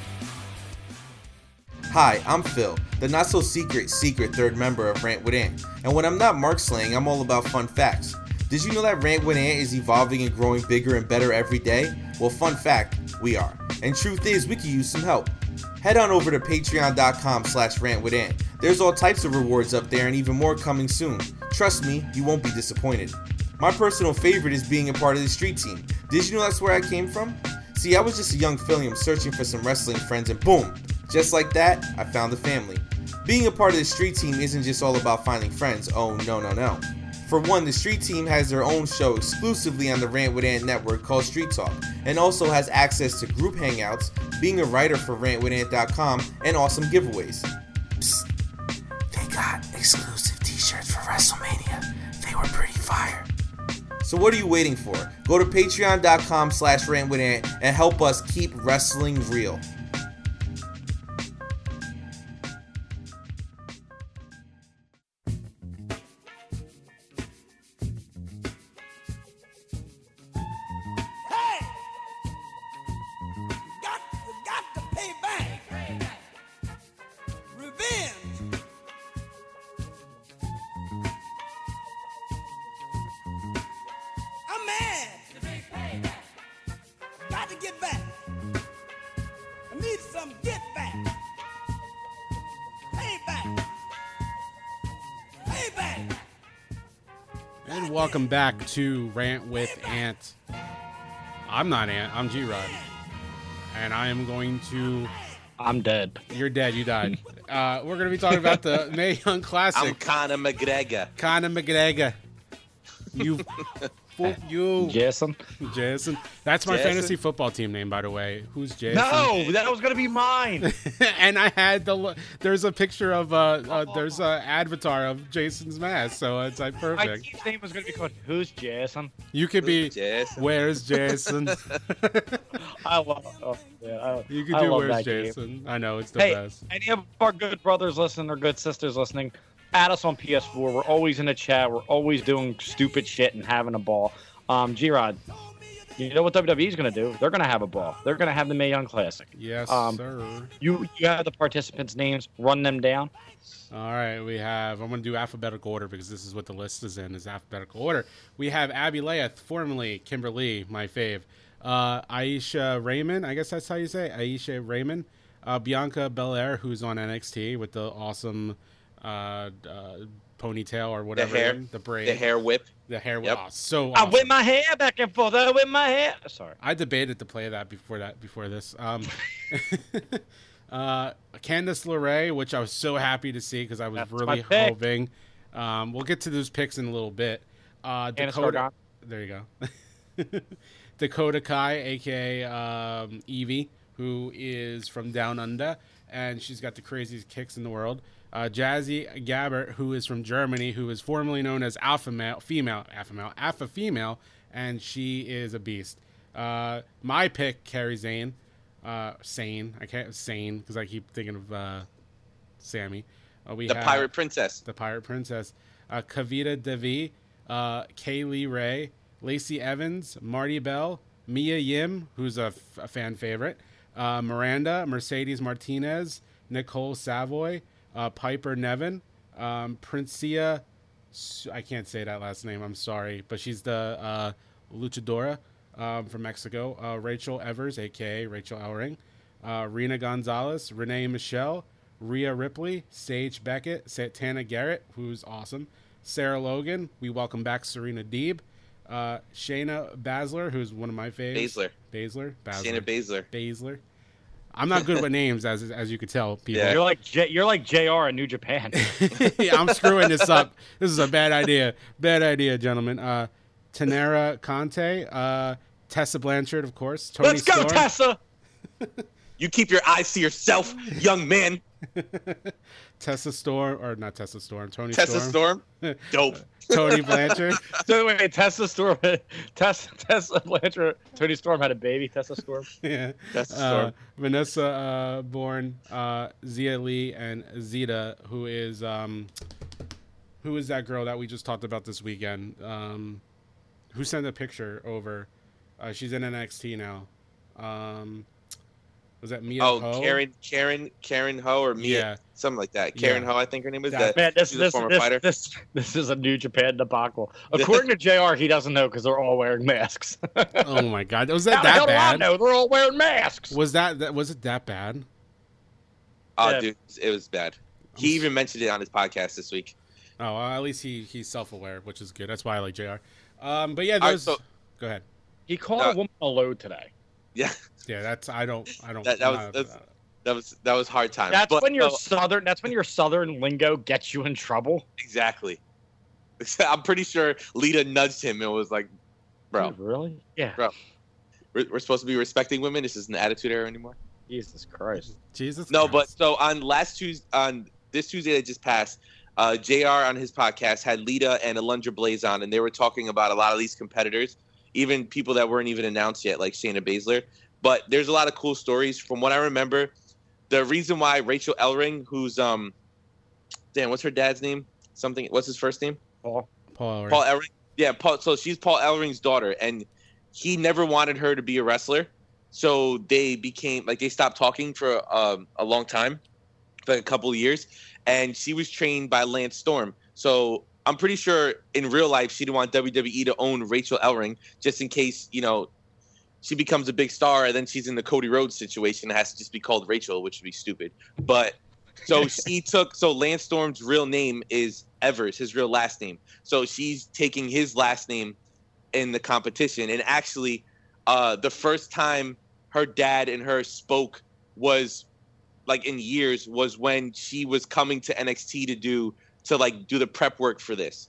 Hi, I'm Phil, the not so secret, secret third member of Rant with Ant. And when I'm not Mark slaying, I'm all about fun facts. Did you know that Rant with Ant is evolving and growing bigger and better every day? Well, fun fact, we are. And truth is, we could use some help. Head on over to patreon.com slash rantwithant. There's all types of rewards up there and even more coming soon. Trust me, you won't be disappointed. My personal favorite is being a part of the street team. Did you know that's where I came from? See, I was just a young Phillium searching for some wrestling friends and boom, just like that, I found a family. Being a part of the street team isn't just all about finding friends, oh no, no, no. For one, the Street Team has their own show exclusively on the Rant with Ant network called Street Talk, and also has access to group hangouts, being a writer for rantwithant.com, and awesome giveaways. Psst, they got exclusive t-shirts for WrestleMania. They were pretty fire. So what are you waiting for? Go to patreon.com slash rantwithant and help us keep wrestling real. I'm. Got to get back. I need some get back. Pay back. And welcome back to Rant with Ant. I'm not Ant, I'm G Rod. And I am going to. I'm dead. You're dead, you died. Uh, we're going to be talking about the Mae Young I'm Conor McGregor. Conor McGregor. You. Fuck you. Jason? Jason. That's my Jason? fantasy football team name, by the way. Who's Jason? No, that was gonna be mine. and I had the. lo- There's a picture of. Uh, uh, there's a avatar of Jason's mask, so it's like perfect. My perfect. team's name was gonna be called Who's Jason? You could be. Jason. Where's Jason? I love. Oh, yeah, I, you could I do Where's that game. Jason. I know it's the Hey, best. any of our good brothers listening or good sisters listening, add us on PS4. We're always in the chat. We're always doing stupid shit and having a ball. Um, G-Rod, you know what WWE is going to do? They're going to have a ball. They're going to have the Mae Young Classic. Yes, um, sir. You you have the participants' names. Run them down. All right, we have. I'm going to do alphabetical order because this is what the list is in. Is alphabetical order. We have Abbey Laith, formerly Kimber Lee, my fave. Uh, Ayesha Raymond, I guess that's how you say it. Ayesha Raymond. Uh, Bianca Belair, who's on NXT with the awesome uh, uh, ponytail or whatever, The whatever. hair. the braid. The hair whip. The hair. Yep. Oh, so I awesome. whip my hair back and forth. I whip my hair. Sorry. I debated to play that before that before this. Um, uh, Candice LeRae, which I was so happy to see because I was That's really pick. hoping. Um, we'll get to those picks in a little bit. Uh, Dakota, there you go. Dakota Kai, aka um, Evie, who is from Down Under, and she's got the craziest kicks in the world. Uh, Jazzy Gabert, who is from Germany, who is formerly known as Alpha Male, Female, Alpha Male, Alpha Female, and she is a beast. Uh, my pick, Kairi Zane, uh, Sane. I can't Sane because I keep thinking of uh, Sammy. Uh, we The have pirate princess. the Pirate Princess, uh, Kavita Devi, uh, Kay Lee Ray, Lacey Evans, Marti Belle, Mia Yim, who's a, f- a fan favorite, uh, Miranda, Mercedes Martinez, Nicole Savoy, uh, Piper Niven, um, Princia. I can't say that last name. I'm sorry, but she's the uh, luchadora. um, from Mexico, uh, Rachel Evers, aka Rachel Ellering, uh, Rena Gonzalez, Renee Michelle, Rhea Ripley, Sage Beckett, Santana Garrett, who's awesome, Sarah Logan. We welcome back Serena Deeb, uh, Shayna Baszler, who's one of my favorites. Baszler. Baszler. Baszler. Shayna Baszler. Baszler. I'm not good with names, as as you could tell, people. Yeah. You're like J- you're like Jr. in New Japan. yeah, I'm screwing this up. This is a bad idea. Bad idea, gentlemen. Uh, Taynara Conti, uh, Tessa Blanchard, of course. Toni Let's go, Storm. Tessa. You keep your eyes to yourself, young man. Tessa Storm, or not Tessa Storm, Toni Tessa Storm. Storm. Dope. Toni Blanchard. So wait, Tessa Storm, Tessa Tessa Blanchard, Toni Storm had a baby. Tessa Storm. yeah. Tessa Uh, Storm. Vanessa uh, Borne, uh, Zia Lee, and Zeta, who is um, who is that girl that we just talked about this weekend? Um, who sent a picture over? Uh, she's in NXT now. Um, was that Mia? Oh, Ho? Karen, Karen, Karen Ho or Mia, Yeah. something like that. Karen Yeah. Ho, I think her name is. That- That, Man, this she's this a former this, fighter. this this is a New Japan debacle. According to Jr., he doesn't know because they're all wearing masks. Oh my God, was How that the hell that do I bad? know? They're all wearing masks. Was that, that was it that bad? oh, Yeah. dude, it was bad. He even mentioned it on his podcast this week. Oh, well, at least he he's self aware, which is good. That's why I like Jr. Um, but yeah, right, so- go ahead. He called Uh, a woman a load today. Yeah, Yeah, that's I don't I don't. That- that was- not- that's- that was that was hard time. That's But, when your no, southern. That's when your southern lingo gets you in trouble. exactly. I'm pretty sure Lita nudged him and was like, "Bro, really? Yeah. Bro. we're, we're supposed to be respecting women. This isn't attitude era anymore." Jesus Christ. Jesus. No, but so on last Tuesday, on this Tuesday that just passed, uh, Jr. on his podcast had Lita and Alundra Blaze on, and they were talking about a lot of these competitors, even people that weren't even announced yet, like Shayna Baszler. But there's a lot of cool stories from what I remember. The reason why Rachel Ellering, who's um, damn, what's her dad's name? Something. What's his first name? Paul. Paul. Paul Ellering. Yeah, Paul. So she's Paul Ellering's daughter, and he never wanted her to be a wrestler. So they became like they stopped talking for um, a long time, for like a couple of years, and she was trained by Lance Storm. So I'm pretty sure in real life she didn't want WWE to own Rachel Ellering just in case you know she becomes a big star and then she's in the Cody Rhodes situation. It has to just be called Rachel, which would be stupid. But so she took so Lance Storm's real name is Evers, his real last name. So she's taking his last name in the competition. And actually, uh, the first time her dad and her spoke was like in years was when she was coming to NXT to do to like do the prep work for this,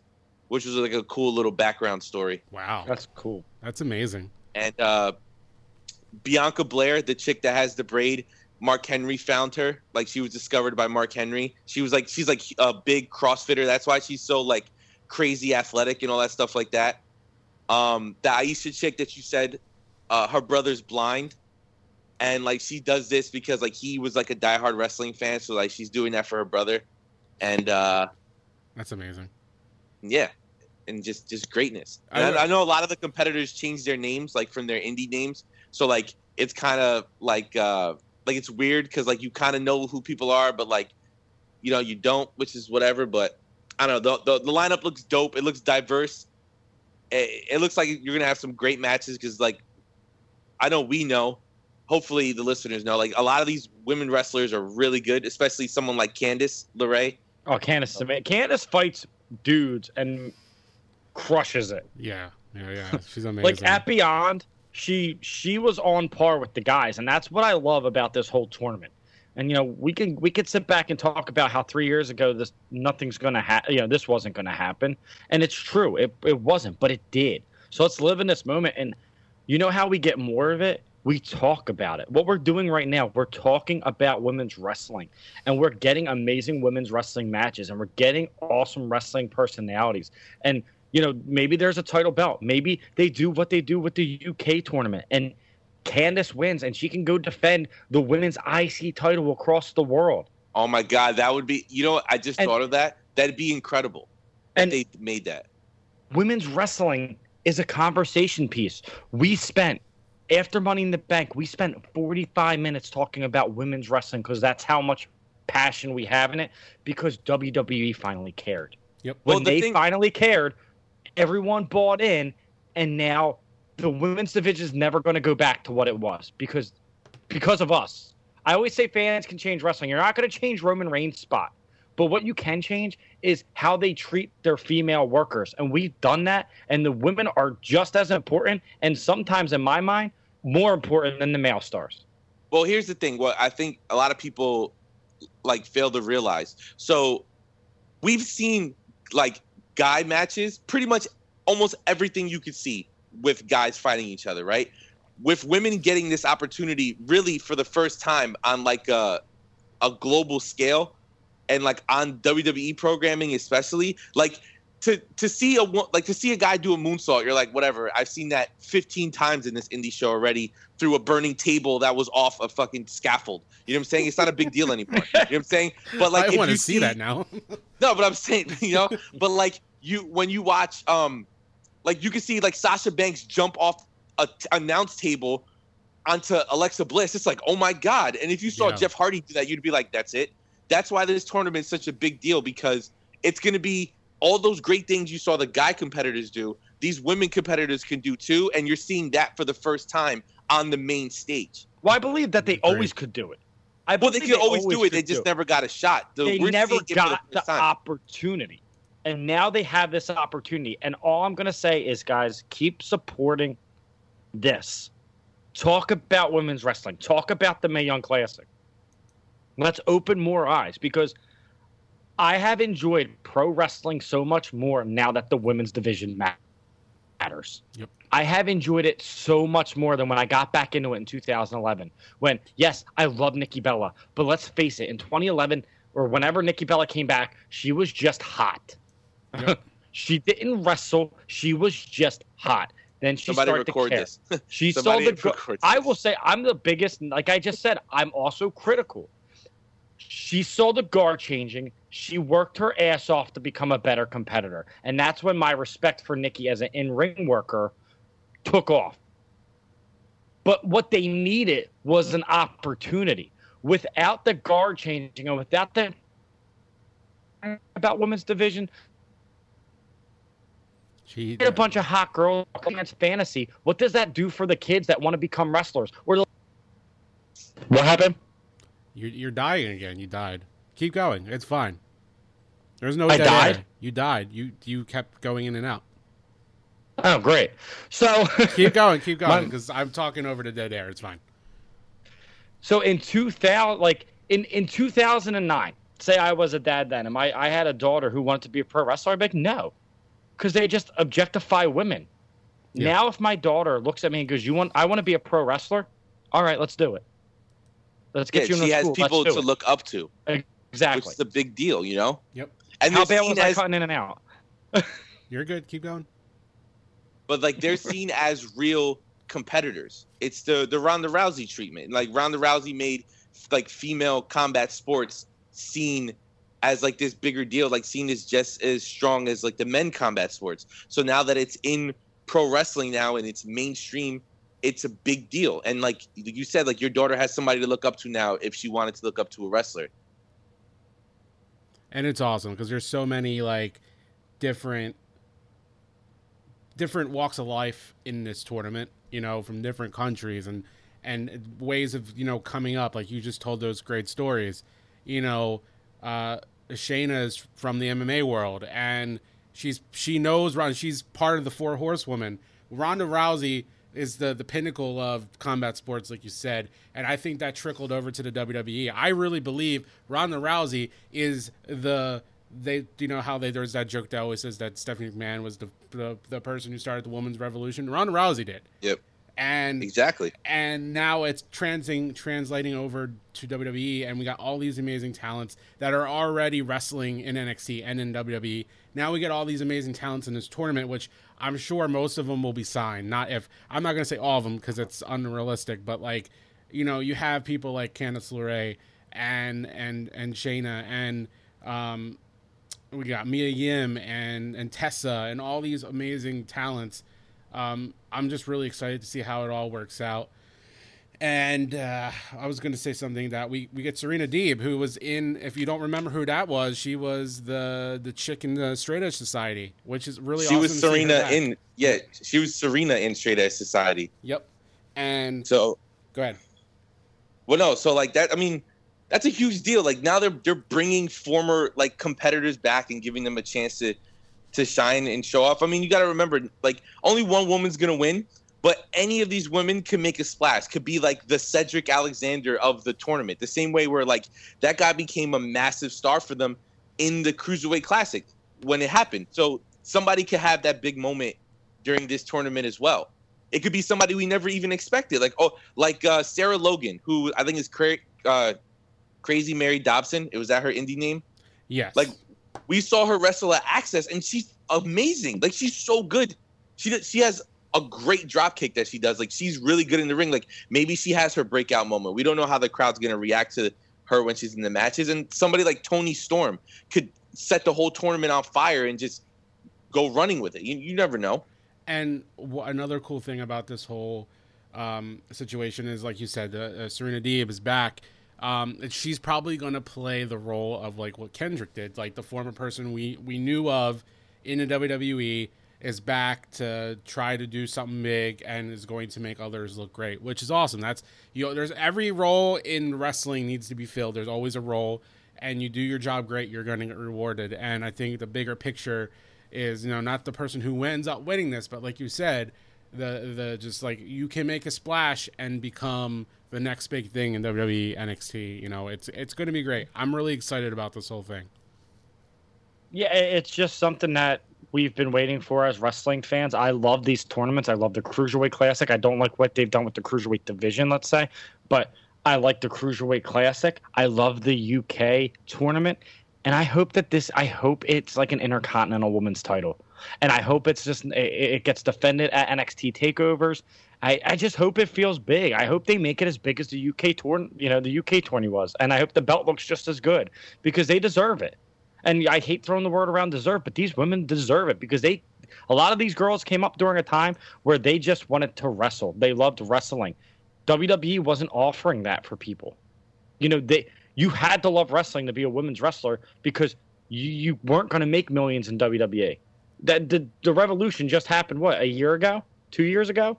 which was like a cool little background story. wow, That's cool. that's amazing. And uh, Bianca Belair, the chick that has the braid, Mark Henry found her. Like she was discovered by Mark Henry. She was like she's like a big CrossFitter. That's why she's so like crazy athletic and all that stuff like that. Um, the Aisha chick that you said, uh, her brother's blind, and like she does this because like he was like a diehard wrestling fan, so like she's doing that for her brother, and uh, That's amazing. yeah, and just just greatness. I I, know a lot of the competitors change their names like from their indie names, so like it's kind of like uh like it's weird because like you kind of know who people are, but like you know you don't, which is whatever. But I don't know. The the, the lineup looks dope. It looks diverse. It, it looks like you're gonna have some great matches because like I know we know. Hopefully the listeners know. Like a lot of these women wrestlers are really good, especially someone like Candice LeRae. Oh, Candice. Candice fights dudes and crushes it. Yeah, yeah, yeah. She's amazing. Like at Beyond, she she was on par with the guys, and that's what I love about this whole tournament. And you know, we can we could sit back and talk about how three years ago this nothing's gonna happen. You know, this wasn't gonna happen, and it's true. It it wasn't, but it did. So let's live in this moment. And you know how we get more of it? We talk about it. What we're doing right now, we're talking about women's wrestling, and we're getting amazing women's wrestling matches, and we're getting awesome wrestling personalities. And you know, maybe there's a title belt. Maybe they do what they do with the UK tournament, and Candice wins, and she can go defend the women's IC title across the world. Oh my god, that would be. You know. I just And- thought of that. That'd be incredible. And they made that. women's wrestling is a conversation piece. We spent after Money in the Bank, we spent 45 minutes talking about women's wrestling because that's how much passion we have in it. Because WWE finally cared. Yep. When Well, the they thing- finally cared, everyone bought in, and now the women's division is never going to go back to what it was because because of us. I always say fans can change wrestling. You're not going to change Roman Reigns' spot. But what you can change is how they treat their female workers. And we've done that. And the women are just as important. And sometimes, in my mind, more important than the male stars. Well, here's the thing. What I think a lot of people like fail to realize. So we've seen like guy matches, pretty much almost everything you could see with guys fighting each other, right? With women getting this opportunity really for the first time on like a a global scale and like on WWE programming especially, like to to see a like to see a guy do a moonsault, you're like whatever. I've seen that 15 times in this indie show already through a burning table that was off a fucking scaffold. You know what I'm saying? It's not a big deal anymore. You know what I'm saying? But like I if want you to see that now. no, but I'm saying, you know, but like you when you watch um like you can see like Sasha Banks jump off a t- announce table onto Alexa Bliss. It's like, "Oh my god." And if you saw Yeah. Jeff Hardy do that, you'd be like, "That's it." That's why this tournament is such a big deal because it's going to be all those great things you saw the guy competitors do. These women competitors can do too, and you're seeing that for the first time on the main stage. Well, I believe that they always could do it. I Well, they believe could always do it. They just it. never got a shot. The- they never seeing it for got the, first time. opportunity. And now they have this opportunity. And all I'm going to say is, guys, keep supporting this. Talk about women's wrestling. Talk about the Mae Young Classic. Let's open more eyes because I have enjoyed pro wrestling so much more now that the women's division matters. Yep. I have enjoyed it so much more than when I got back into it in 2011. When, yes, I love Nikki Bella, but let's face it, in 2011 or whenever Nikki Bella came back, she was just hot. she didn't wrestle, she was just hot. Then she Somebody started record to care. this. She saw the. gr- I will say I'm the biggest. Like I just said, I'm also critical. She saw the guard changing. She worked her ass off to become a better competitor, and that's when my respect for Nikki as an in-ring worker took off. But what they needed was an opportunity. Without the guard changing and without the about women's division, She get a bunch of hot girls against fantasy. What does that do for the kids that want to become wrestlers? Or what happened? You're, you're dying again. You died. Keep going. It's fine. There's no I dead died? air. You died. You you kept going in and out. Oh, great. So Keep going. Keep going because I'm talking over the dead air. It's fine. So in 2000, like in, in 2009, say I was a dad then, and I, I had a daughter who wanted to be a pro wrestler, I'd be like, no, because they just objectify women. Yeah. Now, if my daughter looks at me and goes, "You want? I want to be a pro wrestler." All right, let's do it. Let's get Yeah, you in she has school. people to do look up to, exactly. It's the big deal, you know. Yep. And How they're bad seen was I cutting in and out? You're good. Keep going. but like they're seen as real competitors. It's the the Ronda Rousey treatment. Like Ronda Rousey made like female combat sports seen as like this bigger deal, like seen as just as strong as like the men combat sports. So now that it's in pro wrestling now and it's mainstream, it's a big deal. And like you said, like your daughter has somebody to look up to now if she wanted to look up to a wrestler. and it's awesome because there's so many like different different walks of life in this tournament you know from different countries and and ways of you know coming up like you just told those great stories you know uh Shayna is from the MMA world and she's she knows Ron she's part of the four horsewomen Ronda Rousey is the the pinnacle of combat sports like you said and I think that trickled over to the WWE I really believe Ronda Rousey is the they you know how they there's that joke that always says that Stephanie McMahon was the the, the person who started the women's revolution Ronda Rousey did Yep. and Exactly. and now it's transing translating over to WWE, and we got all these amazing talents that are already wrestling in NXT and in WWE. Now we get all these amazing talents in this tournament, which I'm sure most of them will be signed. Not if I'm not gonna say all of them because it's unrealistic, but like you know, you have people like Candice LeRae and and and Shayna and um, we got Mia Yim and and Tessa and all these amazing talents. Um, I'm just really excited to see how it all works out. And uh, I was going to say something that we, we get Serena Deeb, who was in. If you don't remember who that was, she was the the chick in the Straight Edge Society, which is really she awesome was to see her Serena in yeah, she was Serena in Straight Edge Society. Yep. And So go ahead. Well, no. So like that. I mean, that's a huge deal. Like now they're they're bringing former like competitors back and giving them a chance to to shine and show off. I mean, you got to remember, like only one woman's gonna win, but any of these women could make a splash. Could be like the Cedric Alexander of the tournament. The same way where like that guy became a massive star for them in the Cruiserweight Classic when it happened. So somebody could have that big moment during this tournament as well. It could be somebody we never even expected, like oh, like uh, Sarah Logan, who I think is cra- uh, Crazy Mary Dobson. It was that her indie name. Yes. Like we saw her wrestle at Access, and she's amazing. Like she's so good. She she has a great drop kick that she does. Like she's really good in the ring. Like maybe she has her breakout moment. We don't know how the crowd's gonna react to her when she's in the matches. And somebody like Toni Storm could set the whole tournament on fire and just go running with it. You, you never know. And wh- another cool thing about this whole um, situation is, like you said, uh, uh, Serena Deeb is back. Um, and she's probably going to play the role of like what Kendrick did, like the former person we we knew of in the WWE is back to try to do something big and is going to make others look great, which is awesome. That's you know, there's every role in wrestling needs to be filled. There's always a role, and you do your job great, you're going to get rewarded. And I think the bigger picture is you know not the person who ends up winning this, but like you said, the the just like you can make a splash and become the next big thing in WWE NXT. You know, it's it's going to be great. I'm really excited about this whole thing. Yeah, it's just something that we've been waiting for as wrestling fans. I love these tournaments. I love the Cruiserweight Classic. I don't like what they've done with the Cruiserweight division, let's say, but I like the Cruiserweight Classic. I love the UK tournament. And I hope that this, I hope it's like an Intercontinental Women's title. And I hope it's just, it, gets defended at NXT takeovers. I, I just hope it feels big. I hope they make it as big as the UK tour, you know, the UK tourney was. And I hope the belt looks just as good because they deserve it and I hate throwing the word around deserve, but these women deserve it because they, a lot of these girls came up during a time where they just wanted to wrestle. They loved wrestling. WWE wasn't offering that for people. You know, they you had to love wrestling to be a women's wrestler because you, you weren't going to make millions in WWE. That the, the revolution just happened what a year ago, two years ago.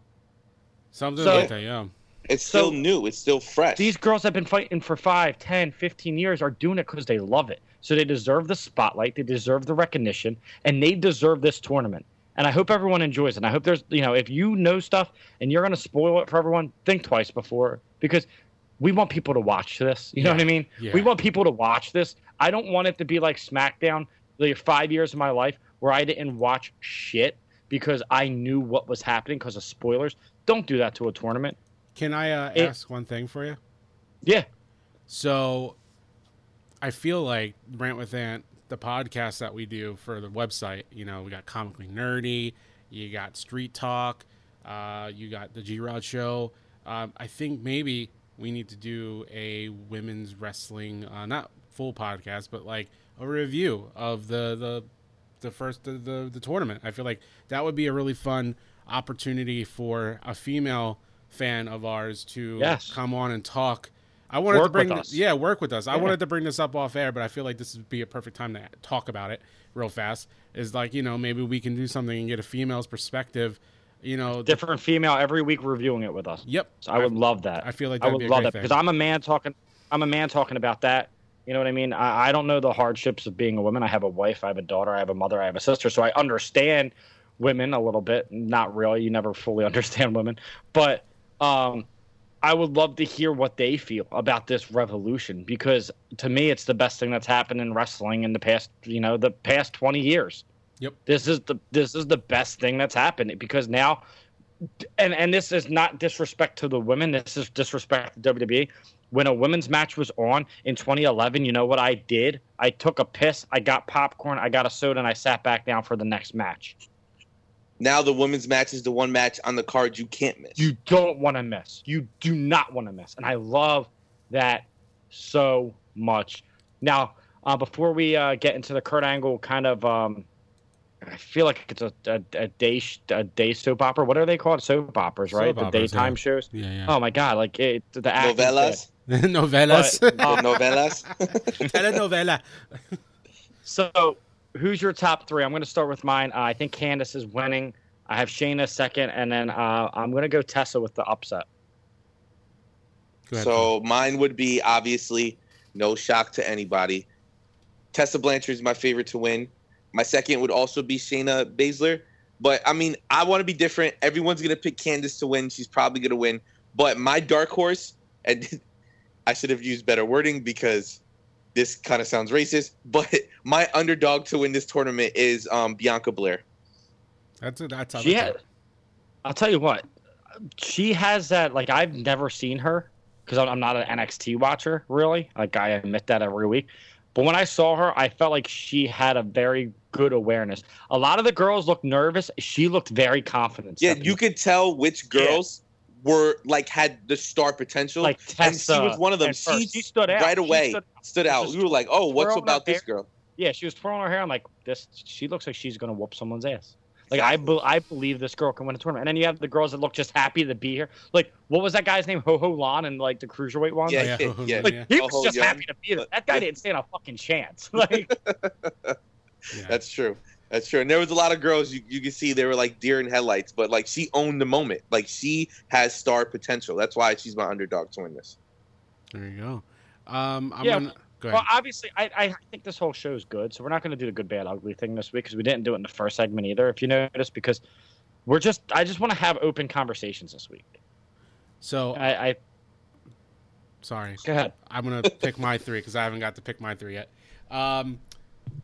Something So- like that, yeah. It's still So- new. It's still fresh. These girls have been fighting for 5, 10, 15 years are doing it because they love it. So they deserve the spotlight, they deserve the recognition, and they deserve this tournament. And I hope everyone enjoys it. And I hope there's, you know, if you know stuff and you're going to spoil it for everyone, think twice before because we want people to watch this. You know Yeah. what I mean? Yeah. We want people to watch this. I don't want it to be like SmackDown, the five years of my life where I didn't watch shit because I knew what was happening because of spoilers. Don't do that to a tournament. Can I uh, It- ask one thing for you? Yeah. So, I feel like Rant with Ant, the podcast that we do for the website, you know, we got Comically Nerdy, you got Street Talk, uh, you got the G Rod Show. Um, I think maybe we need to do a women's wrestling, uh, not full podcast, but like a review of the the the first the, the the tournament. I feel like that would be a really fun opportunity for a female fan of ours to Yes. come on and talk. I wanted to Work with bring us. yeah work with us. I wanted to bring this up off air, but I feel like this would be a perfect time to talk about it real fast. Is like you know maybe we can do something and get a female's perspective. You know, Different female every week reviewing it with us. Yep. So I would love that. I feel like I a love that thing. because I'm a man talking. I'm a man talking about that. You know what I mean? I, I don't know the hardships of being a woman. I have a wife. I have a daughter. I have a mother. I have a sister. So I understand women a little bit. Not really. You never fully understand women, but um, I would love to hear what they feel about this revolution because to me, it's the best thing that's happened in wrestling in the past. You know, the past 20 years. Yep. This is the this is the best thing that's happened because now and and this is not disrespect to the women. This is disrespect to WWE. When a women's match was on in 2011, you know what I did? I took a piss, I got popcorn, I got a soda, and I sat back down for the next match. Now the women's match is the one match on the card you can't miss. You don't want to miss. You do not want to miss, and I love that so much. Now, uh, before we uh, get into the Kurt Angle kind of um, I feel like it's a, a, a day sh- a day soap opera. What are they called? Soap operas, right? Soap the operas, daytime yeah. shows. Yeah, yeah. Oh my god, like it, the acting's Novelas. Novelas. But, uh, Novelas. Telenovela. So, who's your top three? I'm going to start with mine. Uh, I think Candice is winning. I have Shayna second, and then uh, I'm going to go Tessa with the upset. Ahead, So mine would be obviously no shock to anybody. Tessa Blanchard is my favorite to win. My second would also be Shayna Baszler. But I mean, I want to be different. Everyone's gonna pick Candice to win. She's probably gonna win. But my dark horse, and I should have used better wording because this kind of sounds racist. But my underdog to win this tournament is um, Bianca Belair. That's a, that's She had, I'll tell you what, she has that. Like I've never seen her because I'm I'm not an NXT watcher really. Like I admit that every week. But when I saw her, I felt like she had a very good awareness. A lot of the girls looked nervous. She looked very confident. Yeah, stepping you could tell which girls were like had the star potential. like and she was one of them. She, She stood out. right She away stood- stood, out. We were like, "Oh, what's about this hair. girl?" Yeah, she was twirling her hair. I'm like, this. She looks like she's gonna whoop someone's ass. Like I, be, I believe this girl can win a tournament. And then you have the girls that look just happy to be here. Like what was that guy's name? Ho Ho Lun and like the cruiserweight one. Yeah, Like, yeah, yeah. like, he was Ho Ho just Young. happy to be there. That guy didn't stand a fucking chance. Like Yeah. That's true. That's true. And there was a lot of girls you, you could see they were like deer in headlights, but like she owned the moment. Like she has star potential. That's why she's my underdog to win this. There you go. Um, I'm Yeah, gonna go ahead. Well, obviously, I, I think this whole show is good, so we're not going to do the good, bad, ugly thing this week because we didn't do it in the first segment either. If you notice, because we're just, I just want to have open conversations this week. so I, I sorry. go ahead. I'm gonna pick my three because I haven't got to pick my three yet. Um,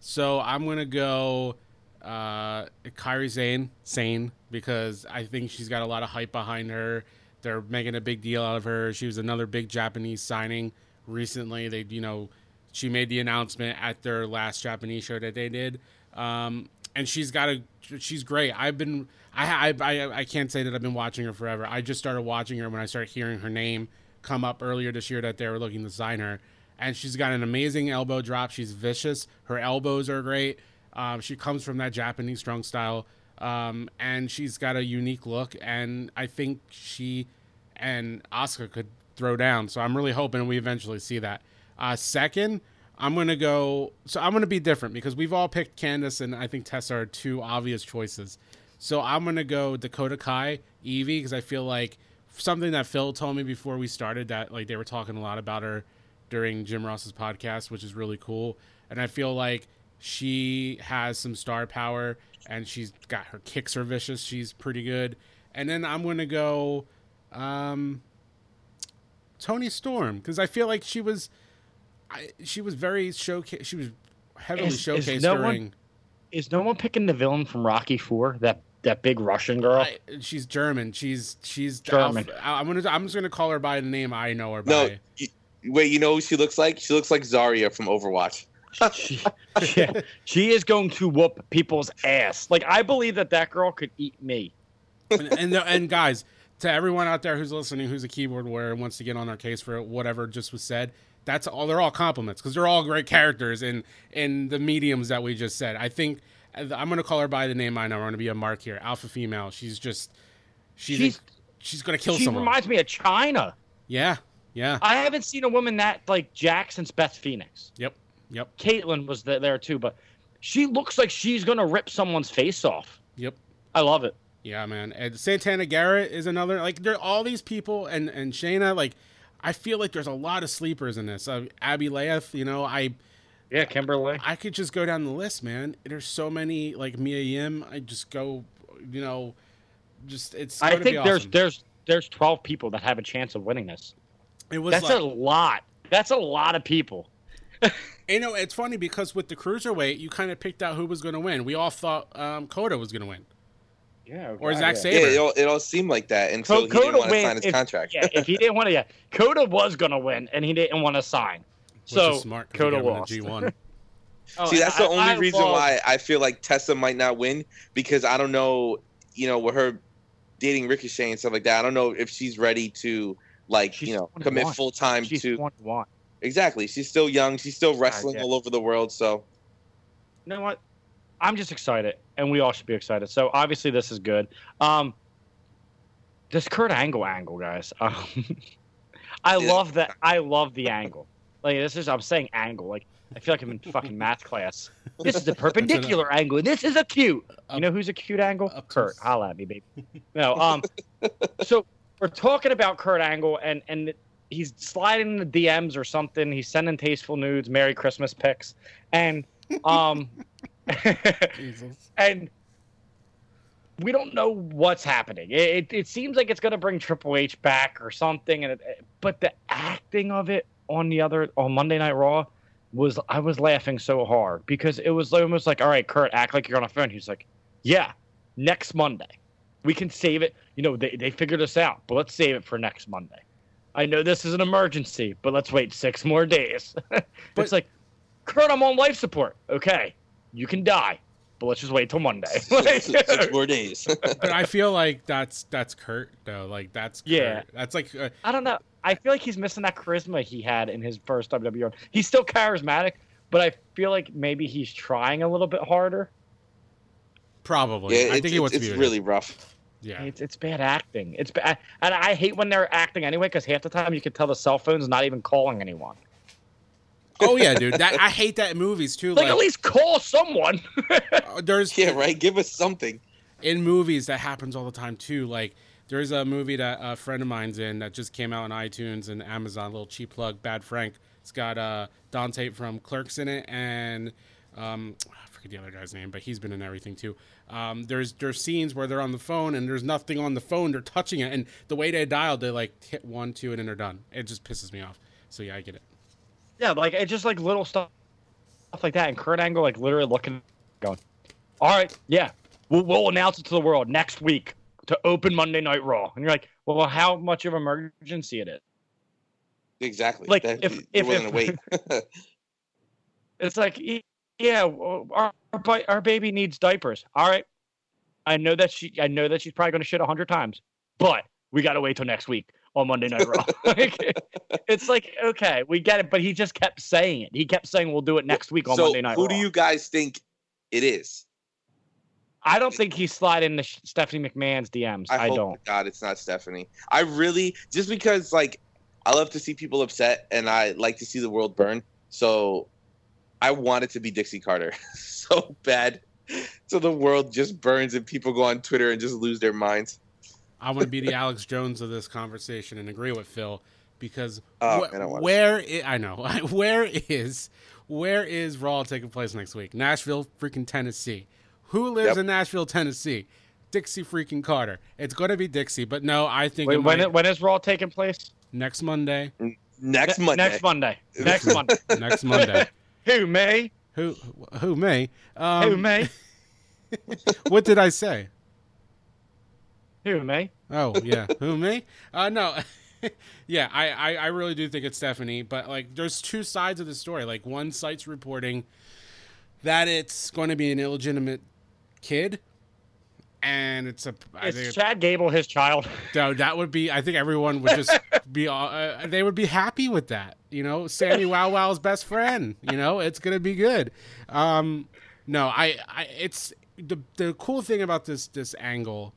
so I'm gonna go uh, Kairi Zane, Sane, because I think she's got a lot of hype behind her. They're making a big deal out of her. She was another big Japanese signing recently. They, you know, she made the announcement at their last Japanese show that they did, um, and she's got a, she's great. I've been, I, I, I, I can't say that I've been watching her forever. I just started watching her when I started hearing her name come up earlier this year that they were looking to sign her. And she's got an amazing elbow drop. She's vicious. Her elbows are great. Um, she comes from that Japanese strong style. Um, and she's got a unique look. And I think she and Asuka could throw down. So I'm really hoping we eventually see that. Uh, second, I'm going to go. So I'm going to be different because we've all picked Candice and I think Tessa are two obvious choices. So I'm going to go Dakota Kai, Evie, because I feel like something that Phil told me before we started that like they were talking a lot about her during Jim Ross's podcast, which is really cool. And I feel like she has some star power and she's got her kicks are vicious. She's pretty good. And then I'm going to go um, Toni Storm because I feel like she was I, she was very showcase she was heavily Is- is showcased no one- during Is no one picking the villain from Rocky Four? That that big Russian girl. I, she's German. She's she's German. Alf- I'm gonna I'm just gonna call her by the name I know her by. No, you, wait. You know who she looks like? She looks like Zarya from Overwatch. She, she, she is going to whoop people's ass. Like I believe that that girl could eat me. and, and and guys, to everyone out there who's listening, who's a keyboard warrior and wants to get on our case for whatever just was said, that's all. They're all compliments because they're all great characters in in the mediums that we just said. I think uh, I'm gonna call her by the name I know. I'm gonna be a mark here, alpha female. She's just she's She's- she's gonna kill she someone. reminds me of Chyna. yeah, yeah, I haven't seen a woman that like Jack since Beth Phoenix. yep, yep, Kaitlyn was there too, but she looks like she's gonna rip someone's face off. yep. I love it. Yeah, man. And Santana Garrett is another. Like, there are all these people, and and Shayna. Like, I feel like there's a lot of sleepers in this. Uh, Abbey Laith, you know, I Yeah, Kimber Lee. I could just go down the list, man. There's so many. Like Mia Yim, I just go, you know, just it's. I think there's awesome. there's there's 12 people that have a chance of winning this. It was That's like, a lot. That's a lot of people. You know, it's funny because with the cruiserweight, you kind of picked out who was going to win. We all thought um, Kota was going to win, Yeah. or Zack Yeah, Sabre. it all, it all seemed like that until he Kota didn't want to win sign his if- contract. Yeah, if he didn't want to, yeah, Kota was gonna win, and he didn't want to sign. which so is smart. 'cause Kota we gave him lost. G1. Oh, See, that's the I- only I reason love- why I feel like Tessa might not win because I don't know, you know, with her dating Ricochet and stuff like that. I don't know if she's ready to like, She's you know, 21. commit full time to 21. Exactly. She's still young. She's still wrestling all over the world. So You know what? I'm just excited, and we all should be excited. So obviously this is good. Um, this Kurt Angle angle, guys. Um, I Yeah. love that. I love the angle. Like this is I'm saying angle. Like I feel like I'm in fucking math class. This is the perpendicular angle, and this is acute. You know who's a cute angle? up to- Kurt. Holla at me, baby. No. Um. so we're talking about Kurt Angle, and and he's sliding in the DMs or something. He's sending tasteful nudes, Merry Christmas pics, and um, and we don't know what's happening. It, it, it seems like it's going to bring Triple H back or something, and it, but the acting of it on the other on Monday Night Raw was I was laughing so hard because it was almost like, all right, Kurt, act like you're on a phone. He's like, yeah, next Monday we can save it. You know, they they figured this out, but let's save it for next Monday. I know this is an emergency, but let's wait six more days. But, it's like, Kurt, I'm on life support. Okay, you can die, but let's just wait till Monday. Six, six more days. But I feel like that's that's Kurt though. Like that's Kurt. Yeah. That's like uh, I don't know. I feel like he's missing that charisma he had in his first WWE run. He's still charismatic, but I feel like maybe he's trying a little bit harder. probably. yeah, I it's, think he wants it's, to it's be really rough. Yeah. It's it's bad acting. It's bad, and I hate when they're acting anyway because half the time you can tell the cell phone's not even calling anyone. Oh yeah, dude. That I hate that in movies too. Like, Like, at least call someone. uh, there's Yeah, right. Give us something. in movies that happens all the time too. Like there's a movie that a friend of mine's in that just came out on iTunes and Amazon. little cheap plug, Bad Frank. It's got uh, Dante from Clerks in it, and um, I forget the other guy's name, but he's been in everything too. Um, there's there's scenes where they're on the phone and there's nothing on the phone. They're touching it, and the way they dialed, they like hit one, two, and then they're done. It just pisses me off. So yeah, I get it. yeah, like it's just like little stuff, stuff like that. And Kurt Angle like literally looking, going, "All right, yeah, we'll, we'll announce it to the world next week to open Monday Night Raw." And you're like, "Well, how much of an emergency it is?" Exactly. Like, That- if- you're if- willing if- to wait. It's like, y- yeah, our our, our baby needs diapers. All right, I know that she, I know that she's probably going to shit a hundred times, but we got to wait till next week on Monday Night Raw. Like, it's like, okay, we get it, but he just kept saying it. He kept saying we'll do it next week on so, Monday Night who Raw. do you guys think it is? I don't think he's sliding the Stephanie McMahon's DMs. I, I, hope don't. God it's not Stephanie. I really just because like I love to see people upset and I like to see the world burn. So I want it to be Dixie Carter so bad. So the world just burns and people go on Twitter and just lose their minds. I want to be the Alex Jones of this conversation and agree with Phil because Oh, wh- man, I where i- I know where is where is Raw taking place next week? Nashville, freaking Tennessee. Who lives Yep. in Nashville, Tennessee? Dixie freaking Carter. It's going to be Dixie, but no, I think Wait, when, might- when is Raw taking place? next Monday. Next Monday. Next Monday. Next Monday. Next Monday. Who me? who who me? Um, Who me? What did I say? Who me? Oh yeah, who me? Uh, no, yeah, I, I I really do think it's Stephanie, but like, there's two sides of the story. Like, one site's reporting that it's going to be an illegitimate kid, and it's a I think Chad Gable his child? no, that would be. I think everyone would just be. Uh, they would be happy with that. You know, Sammy Wow Wow's best friend. You know, it's gonna be good. Um, no, I, I, it's the the cool thing about this this angle,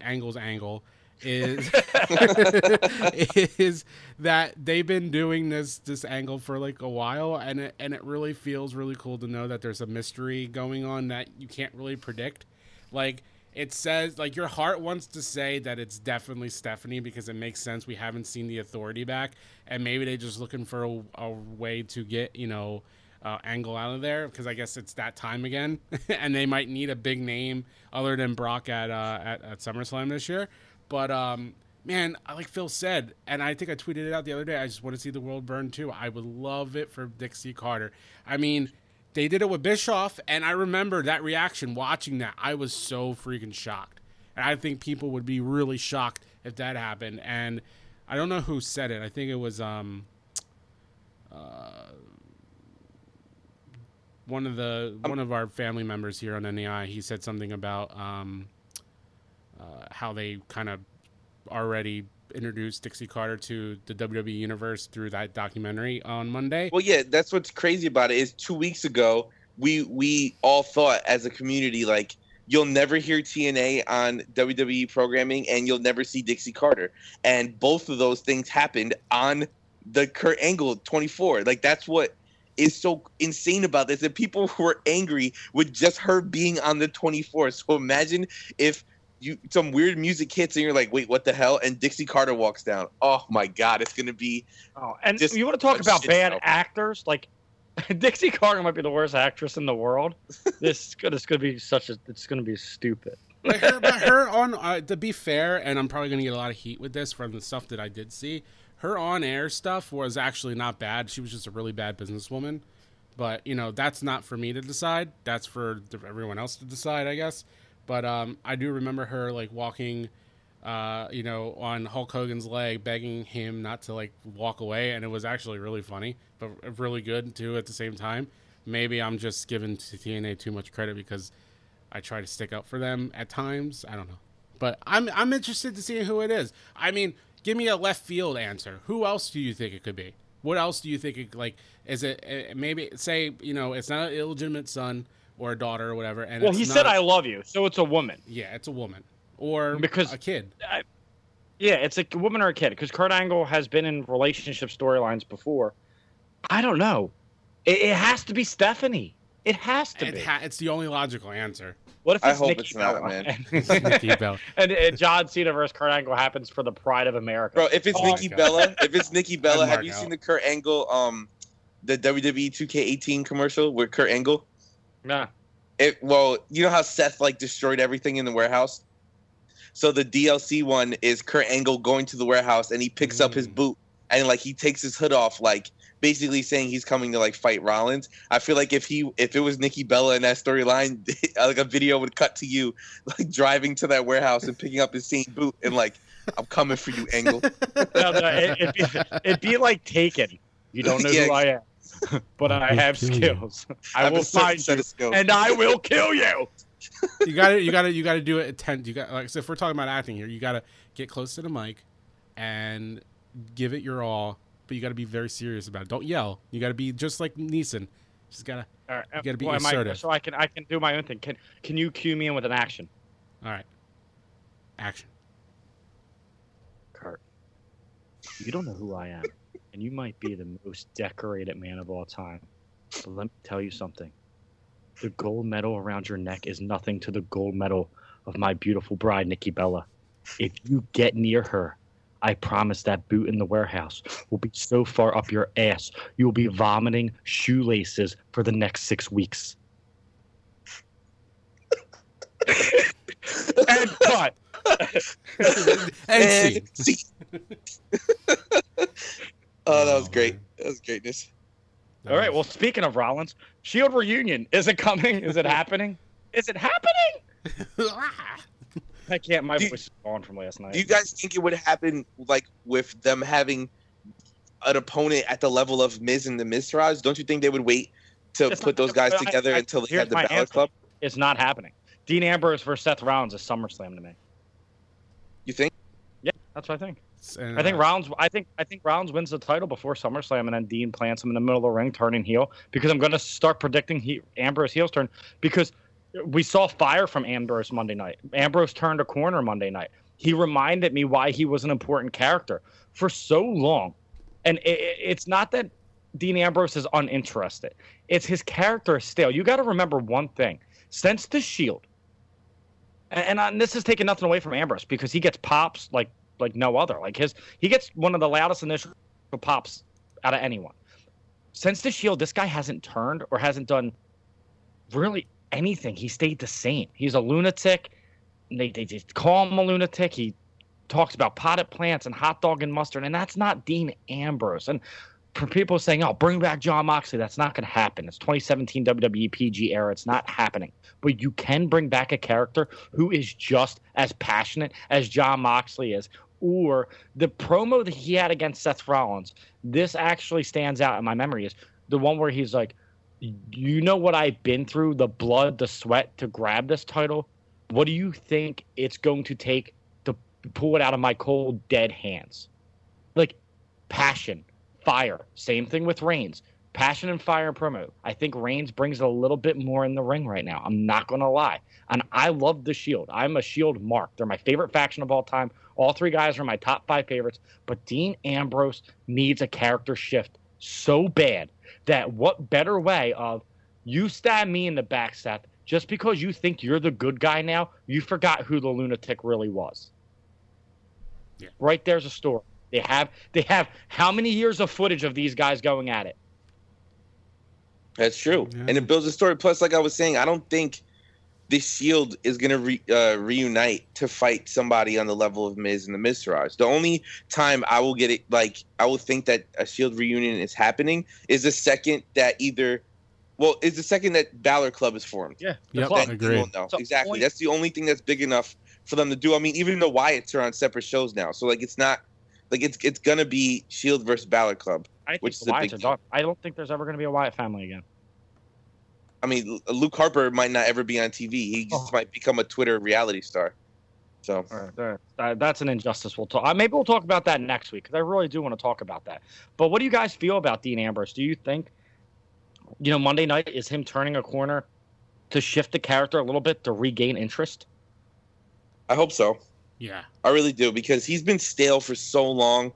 angle's angle, is is that they've been doing this this angle for like a while, and it and it really feels really cool to know that there's a mystery going on that you can't really predict. Like it says, like your heart wants to say that it's definitely Stephanie because it makes sense. We haven't seen the authority back, and maybe they're just looking for a, a way to get you know uh, angle out of there because I guess it's that time again, and they might need a big name other than Brock at uh, at, at SummerSlam this year. But um, man, like Phil said, and I think I tweeted it out the other day. I just want to see the world burn too. I would love it for Dixie Carter. I mean, they did it with Bischoff, and I remember that reaction watching that. I was so freaking shocked, and I think people would be really shocked if that happened. And I don't know who said it. I think it was um, uh, one of the one of our family members here on NEI. He said something about um, uh, how they kind of already introduced Dixie Carter to the WWE universe through that documentary on Monday. Well, yeah, that's what's crazy about it is two weeks ago we we all thought as a community like you'll never hear TNA on WWE programming and you'll never see Dixie Carter. And both of those things happened on the Kurt Angle 24. Like that's what is so insane about this. And people were angry with just her being on the 24. So imagine if you some weird music hits and you're like, wait, what the hell? And Dixie Carter walks down. Oh my god, it's gonna be Oh, and you want to talk about bad show. actors? Like Dixie Carter might be the worst actress in the world. This is gonna, this gonna be such a. It's gonna be stupid. but her, but her on uh, to be fair, and I'm probably gonna get a lot of heat with this from the stuff that I did see. Her on-air stuff was actually not bad. She was just a really bad businesswoman, but you know that's not for me to decide. That's for everyone else to decide, I guess. But um, I do remember her like walking, uh, you know, on Hulk Hogan's leg, begging him not to like walk away, and it was actually really funny, but really good too at the same time. Maybe I'm just giving TNA too much credit because I try to stick up for them at times. I don't know, but I'm I'm interested to see who it is. I mean, give me a left field answer. Who else do you think it could be? What else do you think it like? Is it uh, maybe say you know it's not an illegitimate son or a daughter or whatever? And Well, it's he not- said I love you, so it's a woman. yeah, it's a woman or Because- a kid. Yeah, it's a woman or a kid because Kurt Angle has been in relationship storylines before. I don't know. It, it has to be Stephanie. It has to It be. ha- it's the only logical answer. what if I it's hope Nikki it's not, Bella? man. Nikki Bella. and, and John Cena versus Kurt Angle happens for the pride of America. Bro, if it's Oh, Nikki Bella, if it's Nikki Bella, have you out. seen the Kurt Angle um the WWE 2K18 commercial with Kurt Angle? Nah. It well, you know how Seth like destroyed everything in the warehouse? So the DLC one is Kurt Angle going to the warehouse and he picks up his Mm. boot and like he takes his hood off like basically saying he's coming to like fight Rollins. I feel like if he if it was Nikki Bella in that storyline, like a video would cut to you like driving to that warehouse and picking up his same boot and like I'm coming for you, Angle. No, no, it, it'd, be, it'd be like Taken. You don't know who I am, but I have kill you. skills. I have will a certain find you, skills. and I will kill you. you got to you got to you got to do it at 10 you got like so if we're talking about acting here you got to get close to the mic and give it your all but you got to be very serious about it don't yell you got to be just like Neeson just got to All right, You gotta be well, am I- assertive. so I can I can do my own thing. Can can you cue me in with an action, all right action Kurt? You don't know who I am, and you might be the most decorated man of all time. But let me tell you something. The gold medal around your neck is nothing to the gold medal of my beautiful bride, Nikki Bella. If you get near her, I promise that boot in the warehouse will be so far up your ass, you'll be vomiting shoelaces for the next six weeks. and cut. and And scene. see. oh, that was great. That was greatness. All right. Well, speaking of Rollins, Shield reunion is it coming? Is it happening? Is it happening? I can't. My Do- voice is gone from last night. Do you guys think it would happen like with them having an opponent at the level of Miz and the Miztourage? Don't you think they would wait to It's put not- those guys I- together I- until they had the my Balor answer. Club? It's not happening. Dean Ambrose versus Seth Rollins is SummerSlam to me. You think? Yeah, that's what I think. And, I think uh, Rollins. I think I think Rollins wins the title before SummerSlam, and then Dean plants him in the middle of the ring, turning heel. Because I'm going to start predicting he, Ambrose heel's turn. Because we saw fire from Ambrose Monday night. Ambrose turned a corner Monday night. He reminded me why he was an important character for so long, and it, it- it's not that Dean Ambrose is uninterested. It's his character is stale. You got to remember one thing: since the Shield, and, and, and this is taking nothing away from Ambrose because he gets pops like like no other. Like his, he gets one of the loudest initial pops out of anyone. Since the Shield, this guy hasn't turned or hasn't done really anything. He stayed the same. He's a lunatic. They they just call him a lunatic. He talks about potted plants and hot dog and mustard, and that's not Dean Ambrose. And for people saying, "Oh, bring back John Moxley," that's not going to happen. It's 2017 WWE PG era. It's not happening. But you can bring back a character who is just as passionate as John Moxley is. Or the promo that he had against Seth Rollins. This actually stands out in my memory. Is the one where he's like, "You know what I've been through? The blood, the sweat to grab this title. What do you think it's going to take to pull it out of my cold, dead hands?" Like passion, fire. Same thing with Reigns. Passion and fire and promo. I think Reigns brings a little bit more in the ring right now. I'm not going to lie. And I love the Shield. I'm a Shield mark. They're my favorite faction of all time. All three guys are my top five favorites. But Dean Ambrose needs a character shift so bad that what better way of you stab me in the back, Seth, just because you think you're the good guy now, you forgot who the lunatic really was. Yeah. Right there's a story. They have they have how many years of footage of these guys going at it? That's true, Yeah. and it builds a story. Plus, like I was saying, I don't think the Shield is going to re, uh, reunite to fight somebody on the level of Miz and the Miztourage. The only time I will get it, like I will think that a Shield reunion is happening, is the second that either, well, is the second that Balor Club is formed. Yeah. the Yep. club. That- Agreed. well, no, So, exactly. only- That's the only thing that's big enough for them to do. I mean, even the Wyatts are on separate shows now, so like it's not like it's it's gonna be Shield versus Balor Club. I think which is the a Wyatts big are deal. I don't think there's ever going to be a Wyatt family again. I mean, Luke Harper might not ever be on TV. He just Oh. might become a Twitter reality star. So Or, there- that's an injustice. We'll talk. Uh, maybe we'll talk about that next week because I really do want to talk about that. But what do you guys feel about Dean Ambrose? Do you think, you know, Monday night is him turning a corner to shift the character a little bit to regain interest? I hope so. Yeah. I really do because he's been stale for so long,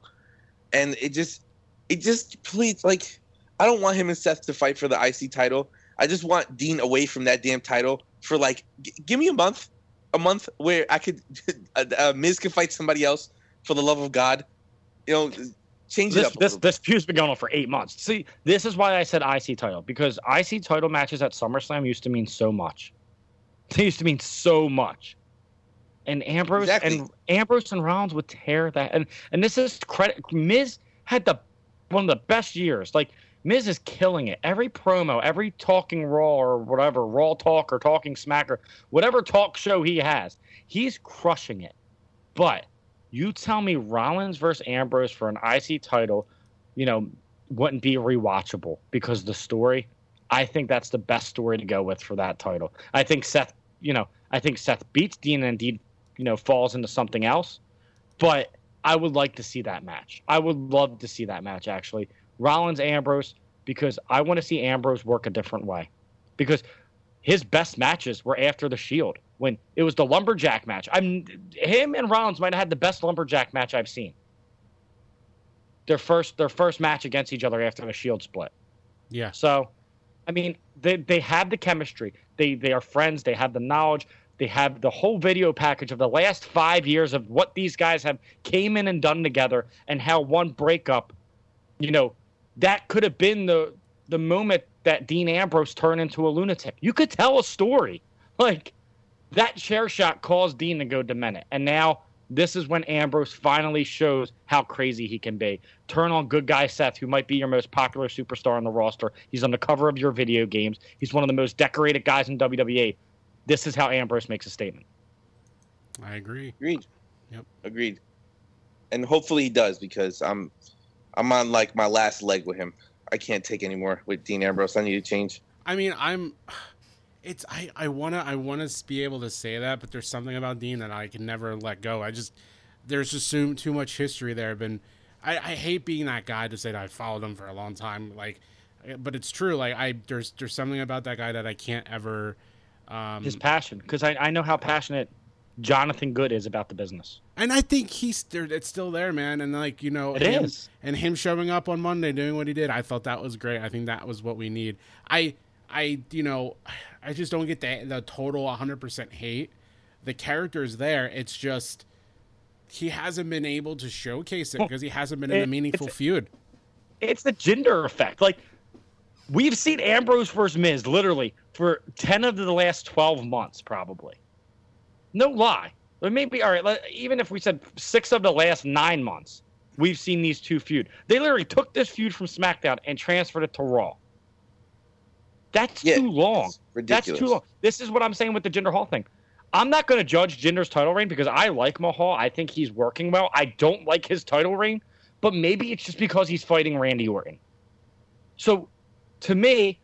and it just, it just please like, I don't want him and Seth to fight for the IC title. I just want Dean away from that damn title for like, g- give me a month, a month where I could, uh, uh, Miz could fight somebody else for the love of God, you know, change it This up. this this feud's been going on for eight months. See, this is why I said IC title because IC title matches at SummerSlam used to mean so much. They used to mean so much. And Ambrose Exactly. and Ambrose and Rollins would tear that. And and this is credit. Miz had the one of the best years. Like Miz is killing it. Every promo, every talking Raw or whatever, Raw Talk or Talking Smack or whatever talk show he has, he's crushing it. But you tell me Rollins versus Ambrose for an IC title, you know, wouldn't be rewatchable because the story. I think that's the best story to go with for that title. I think Seth, you know, I think Seth beats Dean and indeed, you know, falls into something else. But I would like to see that match. I would love to see that match actually. Rollins Ambrose because I want to see Ambrose work a different way. Because his best matches were after the Shield when it was the lumberjack match. I'm him and Rollins might have had the best lumberjack match I've seen. Their first their first match against each other after the Shield split. Yeah. So, I mean, they they have the chemistry. They they are friends. They have the knowledge. They have the whole video package of the last five years of what these guys have came in and done together, and how one breakup, you know, that could have been the the moment that Dean Ambrose turned into a lunatic. You could tell a story like that chair shot caused Dean to go demented, and now this is when Ambrose finally shows how crazy he can be. Turn on good guy Seth, who might be your most popular superstar on the roster. He's on the cover of your video games. He's one of the most decorated guys in WWE. This is how Ambrose makes a statement. I agree. Agreed. Yep. Agreed. And hopefully he does because I'm I'm on like my last leg with him. I can't take anymore with Dean Ambrose. I need to change. I mean, I'm. It's I I wanna I wanna be able to say that, but there's something about Dean that I can never let go. I just there's just too, too much history there. Been I, I hate being that guy to say that I followed him for a long time. Like, but it's true. Like I there's there's something about that guy that I can't ever. Um, His passion, because I, I know how passionate Jonathan Good is about the business. and I think he's. It's still there, man. And like you know, It him, is. and him showing up on Monday doing what he did, I thought that was great. I think that was what we need. I, I, you know, I just don't get the the total 100% hate. The character's there. It's just he hasn't been able to showcase it Well, because he hasn't been in a meaningful it's- feud. It's the gender effect. Like we've seen Ambrose versus Miz literally for ten of the last twelve months, probably. No lie. Maybe all right. Even if we said six of the last nine months, we've seen these two feud. They literally took this feud from SmackDown and transferred it to Raw. That's Yeah, too long. That's too long. This is what I'm saying with the Jinder Mahal thing. I'm not going to judge Jinder's title reign because I like Mahal. I think he's working well. I don't like his title reign, but maybe it's just because he's fighting Randy Orton. So, to me,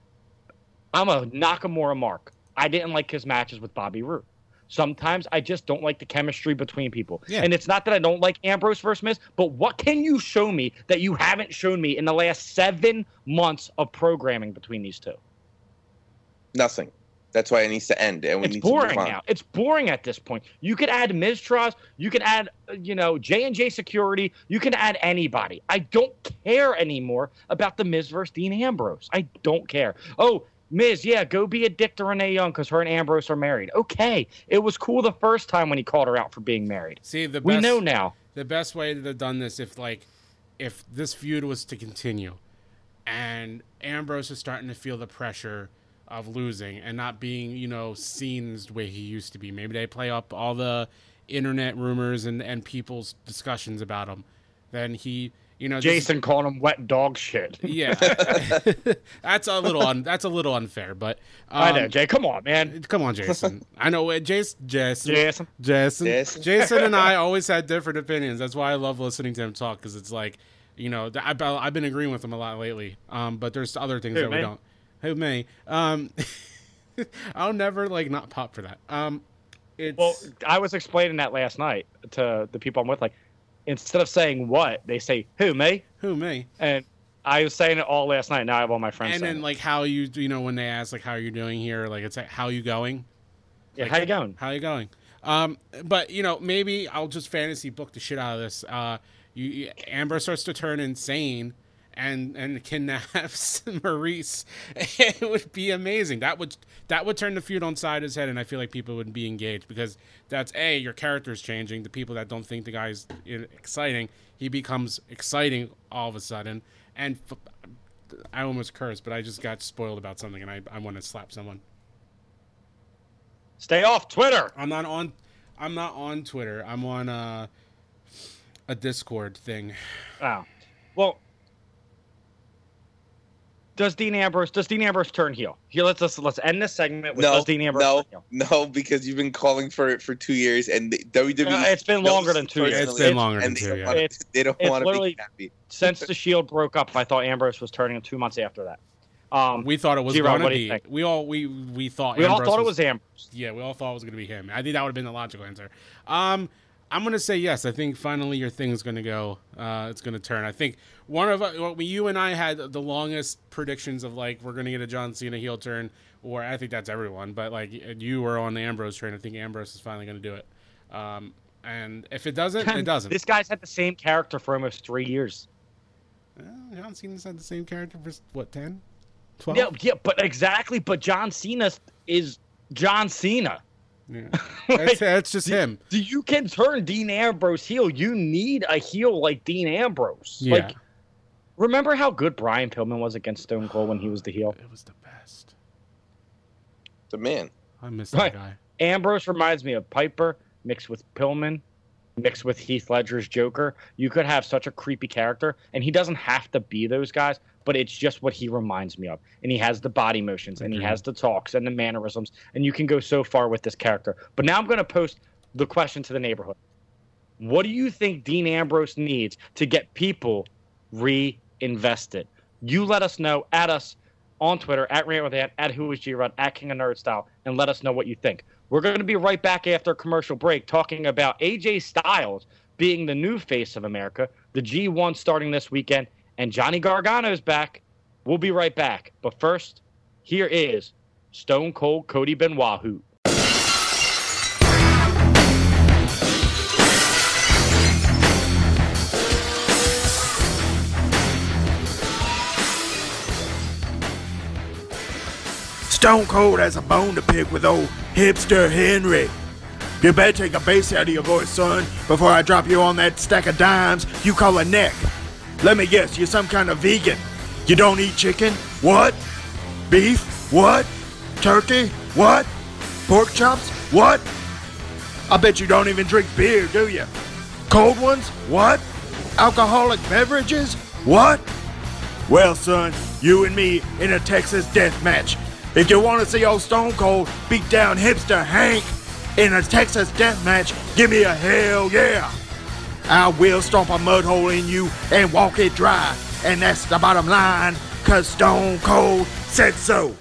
I'm a Nakamura mark. I didn't like his matches with Bobby Roode. Sometimes I just don't like the chemistry between people. Yeah. And it's not that I don't like Ambrose versus Miz, but what can you show me that you haven't shown me in the last seven months of programming between these two? Nothing. That's why it needs to end, and we It's need boring to move on. now. It's boring at this point. You could add Miztourage. You can add, uh, you know, J and J Security. You can add anybody. I don't care anymore about the Miz versus Dean Ambrose. I don't care. Oh, Miz, yeah, go be a dick to Renee Young because her and Ambrose are married. Okay, it was cool the first time when he called her out for being married. See, the We best, know now. the best way to have done this if like if this feud was to continue and Ambrose is starting to feel the pressure of losing and not being, you know, seen the way he used to be. Maybe they play up all the internet rumors and, and people's discussions about him. Then he, you know, Jason called him wet dog shit. yeah, that's a little un, that's a little unfair, but um, I know, Jay. Come on, man. Come on, Jason. I know uh, Jason. Jason. Jason. Jason. Jason. Jason and I always had different opinions. That's why I love listening to him talk because it's like, you know, I've, I've been agreeing with him a lot lately. Um, but there's other things Who, that we don't. Who me? Um, I'll never like not pop for that. Um, it's Well, I was explaining that last night to the people I'm with. Like, instead of saying what, they say who me, who me? and I was saying it all last night. Now I have all my friends And then it. like how you do you know when they ask like how are you doing here, like it's like how you going. yeah, like, how you going? How you going? Um, but you know, maybe I'll just fantasy book the shit out of this. Uh, you, you Ambrose starts to turn insane and and kidnaps Maryse. It would be amazing. That would that would turn the feud on side his head, and I feel like people would be engaged because that's a your character's changing. The people that don't think the guy's exciting, he becomes exciting all of a sudden. And f- I almost cursed, but I just got spoiled about something, and I I want to slap someone. Stay off Twitter. I'm not on. I'm not on Twitter. I'm on uh, a Discord thing. Wow. well. Does Dean Ambrose? Does Dean Ambrose turn heel? Here, let's let's, let's end this segment with No, does Dean Ambrose no, turn heel? no, because you've been calling for it for two years, and the WWE. Uh, it's been longer than two years. It's personally, been longer than they two, don't yeah. wanna- It's- They don't want to be happy. Since the Shield broke up, I thought Ambrose was turning two months after that. Um, We thought it was going to what do you be. think? We all we we thought. we all Ambrose thought it was Ambrose. Yeah, we all thought it was going to be him. I think that would have been the logical answer. Um, I'm going to say yes. I think finally your thing is going to go. Uh, it's going to turn. I think one of uh, well, you and I had the longest predictions of like we're going to get a John Cena heel turn, or I think that's everyone. But like you were on the Ambrose train. I think Ambrose is finally going to do it. Um, and if it doesn't, it doesn't. This guy's had the same character for almost three years. Uh, John Cena's had the same character for what 10, 12? Yeah, yeah, but exactly. But John Cena is John Cena. Yeah. That's, that's just him. Do you can turn Dean Ambrose heel? You need a heel like Dean Ambrose. Yeah. Like, remember how good Brian Pillman was against Stone Cold when he was the heel? It was the best. The man. I miss Right. that guy. Ambrose reminds me of Piper mixed with Pillman, mixed with Heath Ledger's Joker. You could have such a creepy character, and he doesn't have to be those guys, but it's just what he reminds me of. And he has the body motions, and he has the talks and the mannerisms, and you can go so far with this character. But now I'm going to post the question to the neighborhood. What do you think Dean Ambrose needs to get people reinvested? You let us know at us on Twitter, at Rant with Ant, at Who is G Rod, at King of Nerd Style, and let us know what you think. We're going to be right back after a commercial break talking about AJ Styles being the new face of America, the G1 starting this weekend, and Johnny Gargano's back. We'll be right back. But first, here is Stone Cold Cody Benoit. Stone Cold has a bone to pick with old hipster Henry. You better take a bass out of your voice, son, before I drop you on that stack of dimes you call a neck. Let me guess, you're some kind of vegan. You don't eat chicken? What? Beef? What? Turkey? What? Pork chops? What? I bet you don't even drink beer, do you? Cold ones? What? Alcoholic beverages? What? Well, son, you and me in a Texas death match. If you want to see old Stone Cold beat down hipster Hank in a Texas death match, give me a hell yeah. I will stomp a mud hole in you and walk it dry. And that's the bottom line, cause Stone Cold said so.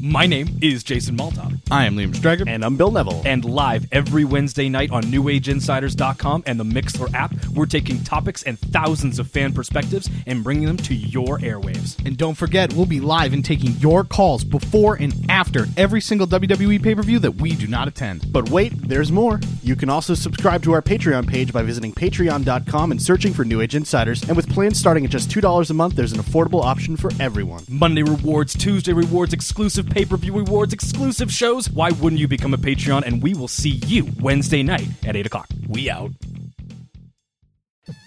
My name is Jason Maltop. I am Liam Strager. And I'm Bill Neville. And live every Wednesday night on NewAgeInsiders.com and the Mixlr app, we're taking topics and thousands of fan perspectives and bringing them to your airwaves. And don't forget, we'll be live and taking your calls before and after every single WWE pay per view that we do not attend. But wait, there's more. You can also subscribe to our Patreon page by visiting patreon.com and searching for New Age Insiders. And with plans starting at just $2 a month, there's an affordable option for everyone. Monday rewards, Tuesday rewards, exclusive pay per view rewards, exclusive shows. Why wouldn't you become a Patreon? And we will see you Wednesday night at 8 o'clock. We out.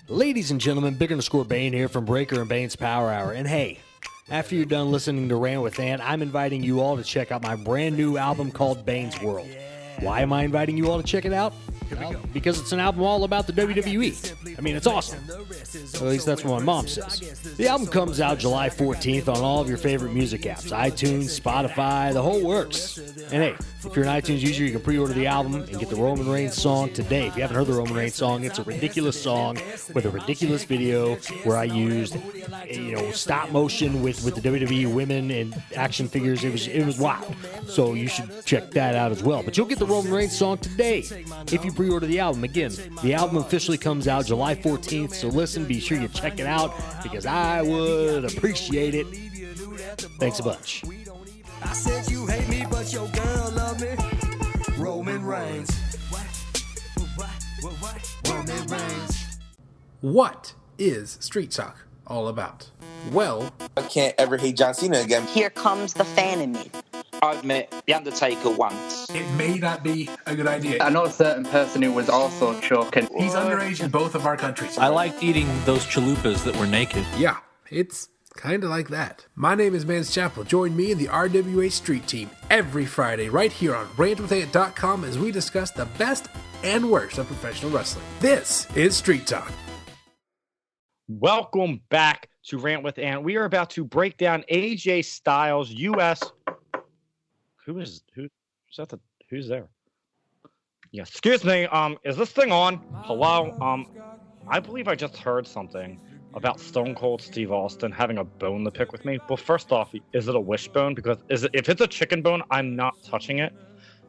Ladies and gentlemen, Big Underscore Bane here from Breaker and Bane's Power Hour. And hey, after you're done listening to Rant with Ant, I'm inviting you all to check out my brand new album called Bane's World. Why am I inviting you all to check it out? Well, because it's an album all about the WWE. I mean, it's awesome. At least that's what my mom says. The album comes out July 14th on all of your favorite music apps iTunes, Spotify, the whole works. And hey, if you're an iTunes user, you can pre order the album and get the Roman Reigns song today. If you haven't heard the Roman Reigns song, it's a ridiculous song with a ridiculous video where I used you know stop motion with, with the WWE women and action figures. It was it was wild. So you should check that out as well. But you'll get the Roman Reigns song today if you pre-order the album. Again, the album officially comes out July 14th. So listen, be sure you check it out because I would appreciate it. Thanks a bunch. I said you hate me, but your girl love me. Roman Reigns. Roman Reigns. What is Street Talk all about? Well, I can't ever hate John Cena again. Here comes the fan in me. I've met The Undertaker once. It may not be a good idea. I know a certain person who was also choking. He's underage in both of our countries. I liked eating those chalupas that were naked. Yeah, it's kind of like that. My name is Mans Chapel. Join me and the RWA Street Team every Friday right here on rantwithant.com as we discuss the best and worst of professional wrestling. This is Street Talk. Welcome back to Rant with Ant. We are about to break down AJ Styles US. Who is who? Is that the who's there? Yeah, excuse me. Um, is this thing on? Hello. Um, I believe I just heard something about Stone Cold Steve Austin having a bone to pick with me. Well, first off, is it a wishbone? Because is it, if it's a chicken bone, I'm not touching it.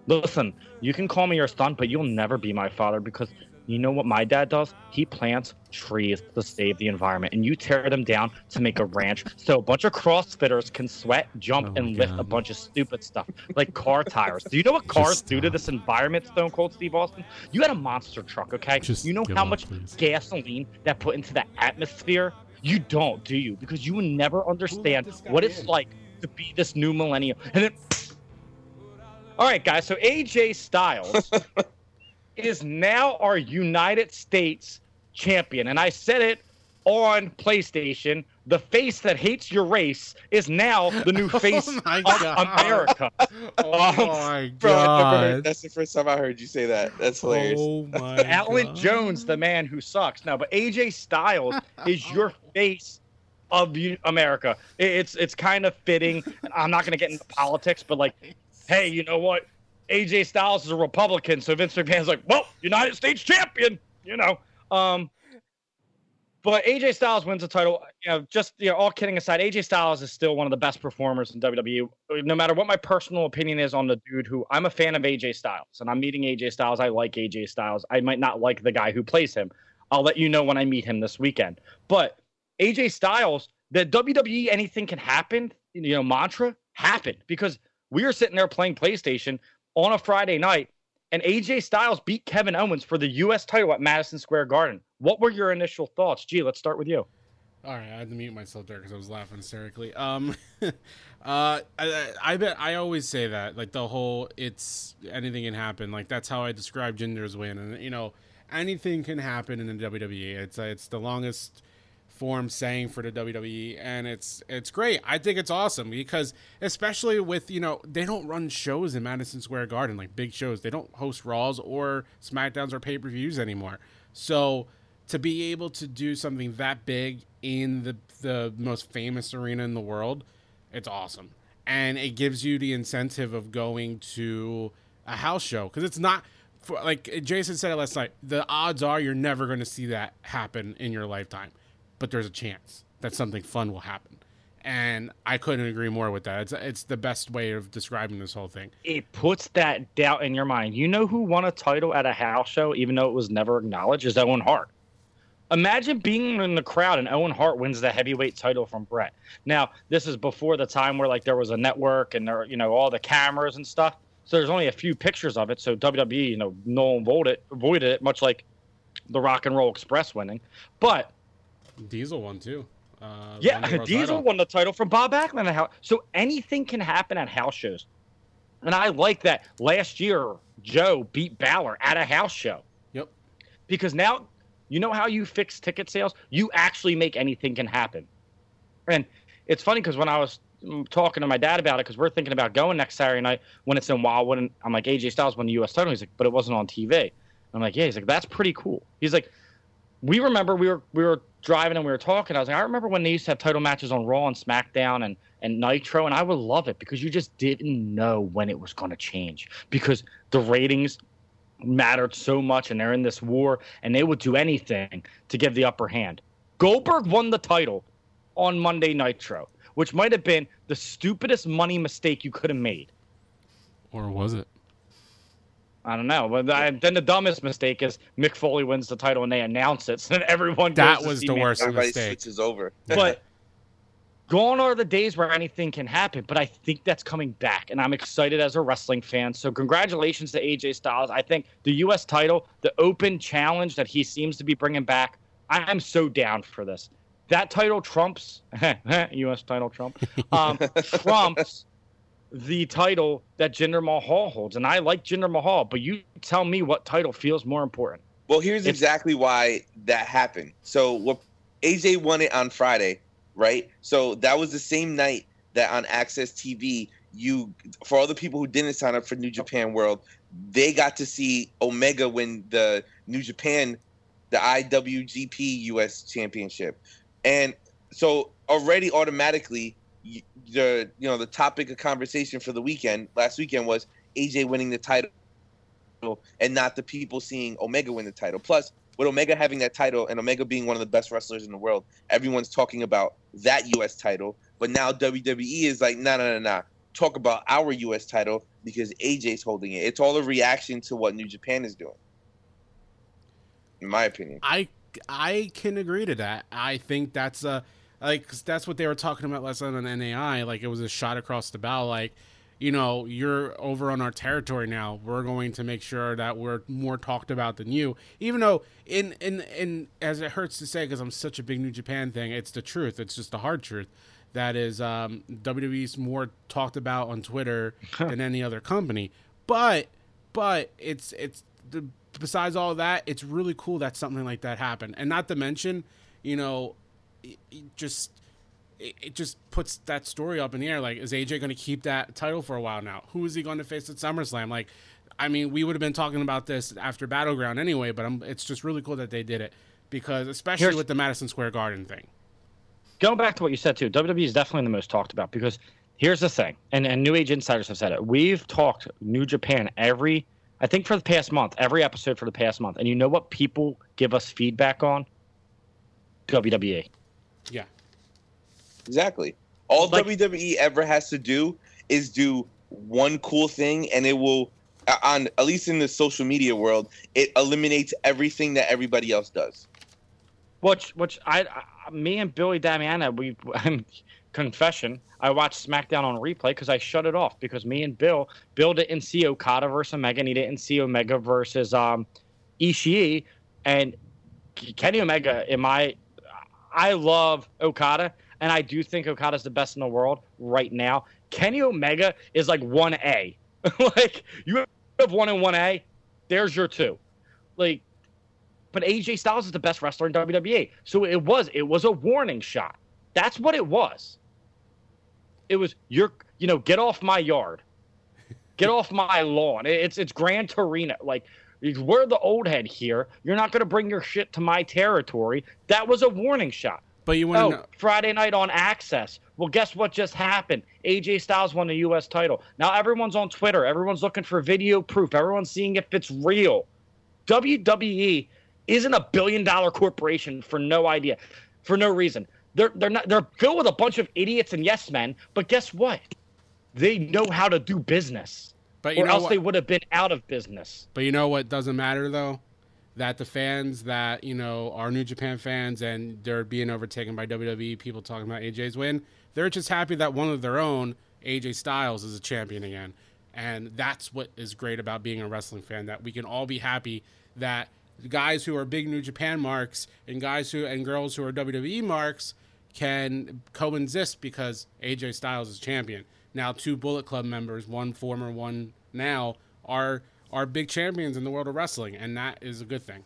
Listen, you can call me your son, but you'll never be my father because you know what my dad does? He plants trees to save the environment, and you tear them down to make a ranch so a bunch of CrossFitters can sweat, jump, Oh and lift a bunch of stupid stuff like car tires. Do you know what cars do to this environment, Stone Cold Steve Austin? You had a monster truck, okay? Just you know how up, much please. gasoline that put into the atmosphere? You don't, do you? Because you will never understand what it's like to be this new millennium. And then, all right, guys. So AJ Styles is now our United States champion, and I said it on PlayStation. The face that hates your race is now the new face Oh of God. America. Oh Um, my Bro, god. that's the first time I heard you say that. That's hilarious. Oh my Alan god. Jones, the man who sucks. Now, but AJ Styles is your face of America. It's it's kind of fitting. I'm not going to get into politics, but like, hey, you know what? AJ Styles is a Republican, so Vince McMahon's like, well, United States champion, you know. Um, but AJ Styles wins the title. You know, just you know, all kidding aside, AJ Styles is still one of the best performers in WWE. No matter what my personal opinion is on the dude, who I'm a fan of AJ Styles, and I'm meeting AJ Styles. I like AJ Styles. I might not like the guy who plays him. I'll let you know when I meet him this weekend. But AJ Styles, the WWE anything can happen, you know, mantra happened because we were sitting there playing PlayStation on a Friday night, and AJ Styles beat Kevin Owens for the U.S. title at Madison Square Garden. What were your initial thoughts? Gee, let's start with you. All right, I had to mute myself there because I was laughing hysterically. Um, uh, I, I bet I always say that like the whole it's anything can happen. Like that's how I describe Jinder's win, and you know anything can happen in the WWE. It's it's the longest form saying for the WWE, and it's it's great. I think it's awesome because especially with you know they don't run shows in Madison Square Garden like big shows. They don't host Raws or Smackdowns or pay per views anymore. So to be able to do something that big in the the most famous arena in the world, it's awesome. And it gives you the incentive of going to a house show because it's not for, like Jason said it last night. The odds are you're never going to see that happen in your lifetime, but there's a chance that something fun will happen. and I couldn't agree more with that. It's it's the best way of describing this whole thing. It puts that doubt in your mind. You know who won a title at a house show, even though it was never acknowledged, is Owen Hart. Imagine being in the crowd and Owen Hart wins the heavyweight title from Bret. Now, this is before the time where like there was a network and there, you know, all the cameras and stuff. So there's only a few pictures of it. So WWE, you know, no one it, avoided it, much like the Rock and Roll Express winning. But Diesel won too. Uh, yeah, Diesel won the title from Bob Backlund at house. So anything can happen at house shows. And I like that last year Joe beat Balor at a house show. Yep. Because now you know how you fix ticket sales? You actually make anything can happen. And it's funny because when I was talking to my dad about it, because we're thinking about going next Saturday night when it's in Wildwood, and I'm like, AJ Styles won the U.S. title. He's like, but it wasn't on TV. I'm like, yeah. He's like, that's pretty cool. He's like, we remember we were we were driving and we were talking. I was like, I remember when they used to have title matches on Raw and SmackDown and and Nitro, and I would love it because you just didn't know when it was going to change because the ratings mattered so much, and they're in this war, and they would do anything to give the upper hand. Goldberg won the title on Monday Nitro, which might have been the stupidest money mistake you could have made. Or was it? I don't know. But I, then the dumbest mistake is Mick Foley wins the title and they announce it, so then everyone That goes was see the worst Foley. Everybody mistake. switches over. But gone are the days where anything can happen. But I think that's coming back, and I'm excited as a wrestling fan. So congratulations to AJ Styles. I think the U.S. title, the Open Challenge that he seems to be bringing back, I'm so down for this. That title trumps U.S. title Trump um, trumps the title that Jinder Mahal holds, and I like Jinder Mahal. But you tell me what title feels more important. Well, here's exactly why that happened. So what AJ won it on Friday, right? So that was the same night that on AXS TV, you for all the people who didn't sign up for New Japan World, they got to see Omega win the New Japan, the IWGP US Championship, and so already automatically the you know the topic of conversation for the weekend last weekend was AJ winning the title and not the people seeing Omega win the title. Plus, with Omega having that title and Omega being one of the best wrestlers in the world, everyone's talking about that U.S. title. But now WWE is like, no, no, no, no. Talk about our U.S. title because AJ's holding it. It's all a reaction to what New Japan is doing, in my opinion. I I can agree to that. I think that's a like 'cause that's what they were talking about last night on NAI. Like it was a shot across the bow. Like you know, you're over on our territory now. We're going to make sure that we're more talked about than you. Even though, in in in as it hurts to say, because I'm such a big New Japan thing, it's the truth. It's just the hard truth. That is, um, WWE's more talked about on Twitter than any other company. But but it's it's the, besides all that, it's really cool that something like that happened. And not to mention, you know, it, it just it, it just puts that story up in the air. Like, is AJ going to keep that title for a while now? Who is he going to face at SummerSlam? Like, I mean, we would have been talking about this after Battleground anyway, but I'm, it's just really cool that they did it because, especially Here's- with the Madison Square Garden thing. going back to what you said too, WWE is definitely the most talked about because here's the thing, and, and New Age insiders have said it. We've talked New Japan every, I think for the past month, every episode for the past month, and you know what people give us feedback on? WWE. Yeah. Exactly. All WWE ever has to do is do one cool thing, and it will, uh, on at least in the social media world, it eliminates everything that everybody else does. Which, which I, I me and Billy Damiana, we, confession, I watched SmackDown on replay because I shut it off because me and Bill, Bill didn't see Okada versus Omega, and he didn't see Omega versus um, Ishii, and Kenny Omega. In my, I love Okada, and I do think Okada's the best in the world right now. Kenny Omega is like one A, like you have one and one A. There's your two, like but AJ Styles is the best wrestler in WWE. So it was it was a warning shot. That's what it was. It was you're you know get off my yard, get off my lawn. It's it's Gran Torino. Like we're the old head here. You're not gonna bring your shit to my territory. That was a warning shot. But you want to Oh. Friday night on AXS. Well, guess what just happened? AJ Styles won the U.S. title. Now everyone's on Twitter. Everyone's looking for video proof. Everyone's seeing if it's real. WWE isn't a billion dollar corporation for no idea, for no reason. They're they're not they're filled with a bunch of idiots and yes men. But guess what? They know how to do business. But you or know else what? they would have been out of business. But you know what doesn't matter though? That the fans that, you know, are New Japan fans and they're being overtaken by WWE, people talking about AJ's win, they're just happy that one of their own, AJ Styles, is a champion again. And that's what is great about being a wrestling fan, that we can all be happy that guys who are big New Japan marks and guys who and girls who are WWE marks can coexist because AJ Styles is champion. Now two Bullet Club members, one former, one now, are are big champions in the world of wrestling, and that is a good thing.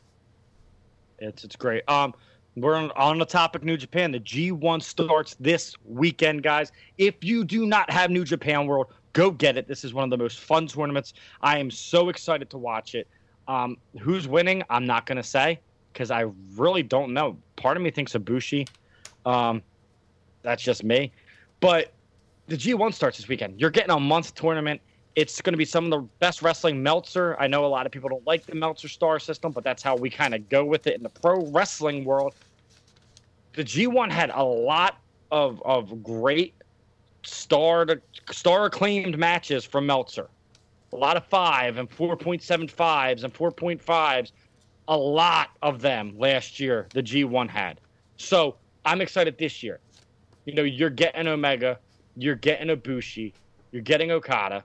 It's it's great. Um, we're on, on the topic New Japan. The G1 starts this weekend, guys. If you do not have New Japan World, go get it. This is one of the most fun tournaments. I am so excited to watch it. Um, who's winning? I'm not gonna say because I really don't know. Part of me thinks Ibushi. Um, that's just me. But the G1 starts this weekend. You're getting a month tournament. It's going to be some of the best wrestling. Meltzer. I know a lot of people don't like the Meltzer star system, but that's how we kind of go with it in the pro wrestling world. The G1 had a lot of of great star star acclaimed matches from Meltzer. A lot of five and four point seven fives and four point fives. A lot of them last year. The G1 had. So I'm excited this year. You know, you're getting Omega, you're getting Ibushi, you're getting Okada.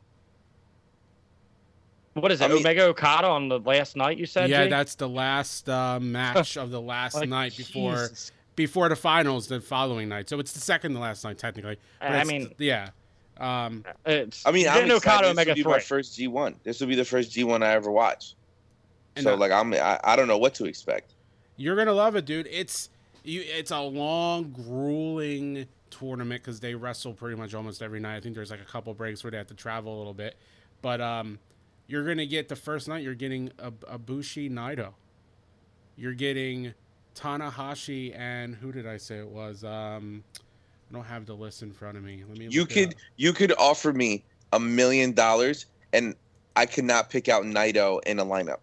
What is it? Omega Okada on the last night? You said? yeah, Jake? that's the last uh, match of the last Like, night before Jesus. before the finals the following night. So it's the second to last night technically. But I it's- mean- yeah. Um, it's, I mean, I'm getting excited. Okada This Omega will be my first G1. This will be the first G1 I ever watch. And so, I- like, I'm I, I don't know what to expect. You're gonna love it, dude. It's you. It's a long, grueling tournament because they wrestle pretty much almost every night. I think there's like a couple breaks where they have to travel a little bit, but um, you're gonna get the first night. You're getting Ibushi Naito. You're getting Tanahashi and who did I say it was? Um, I don't have the list in front of me. Let me. You could you could offer me a million dollars and I could not pick out Naito in a lineup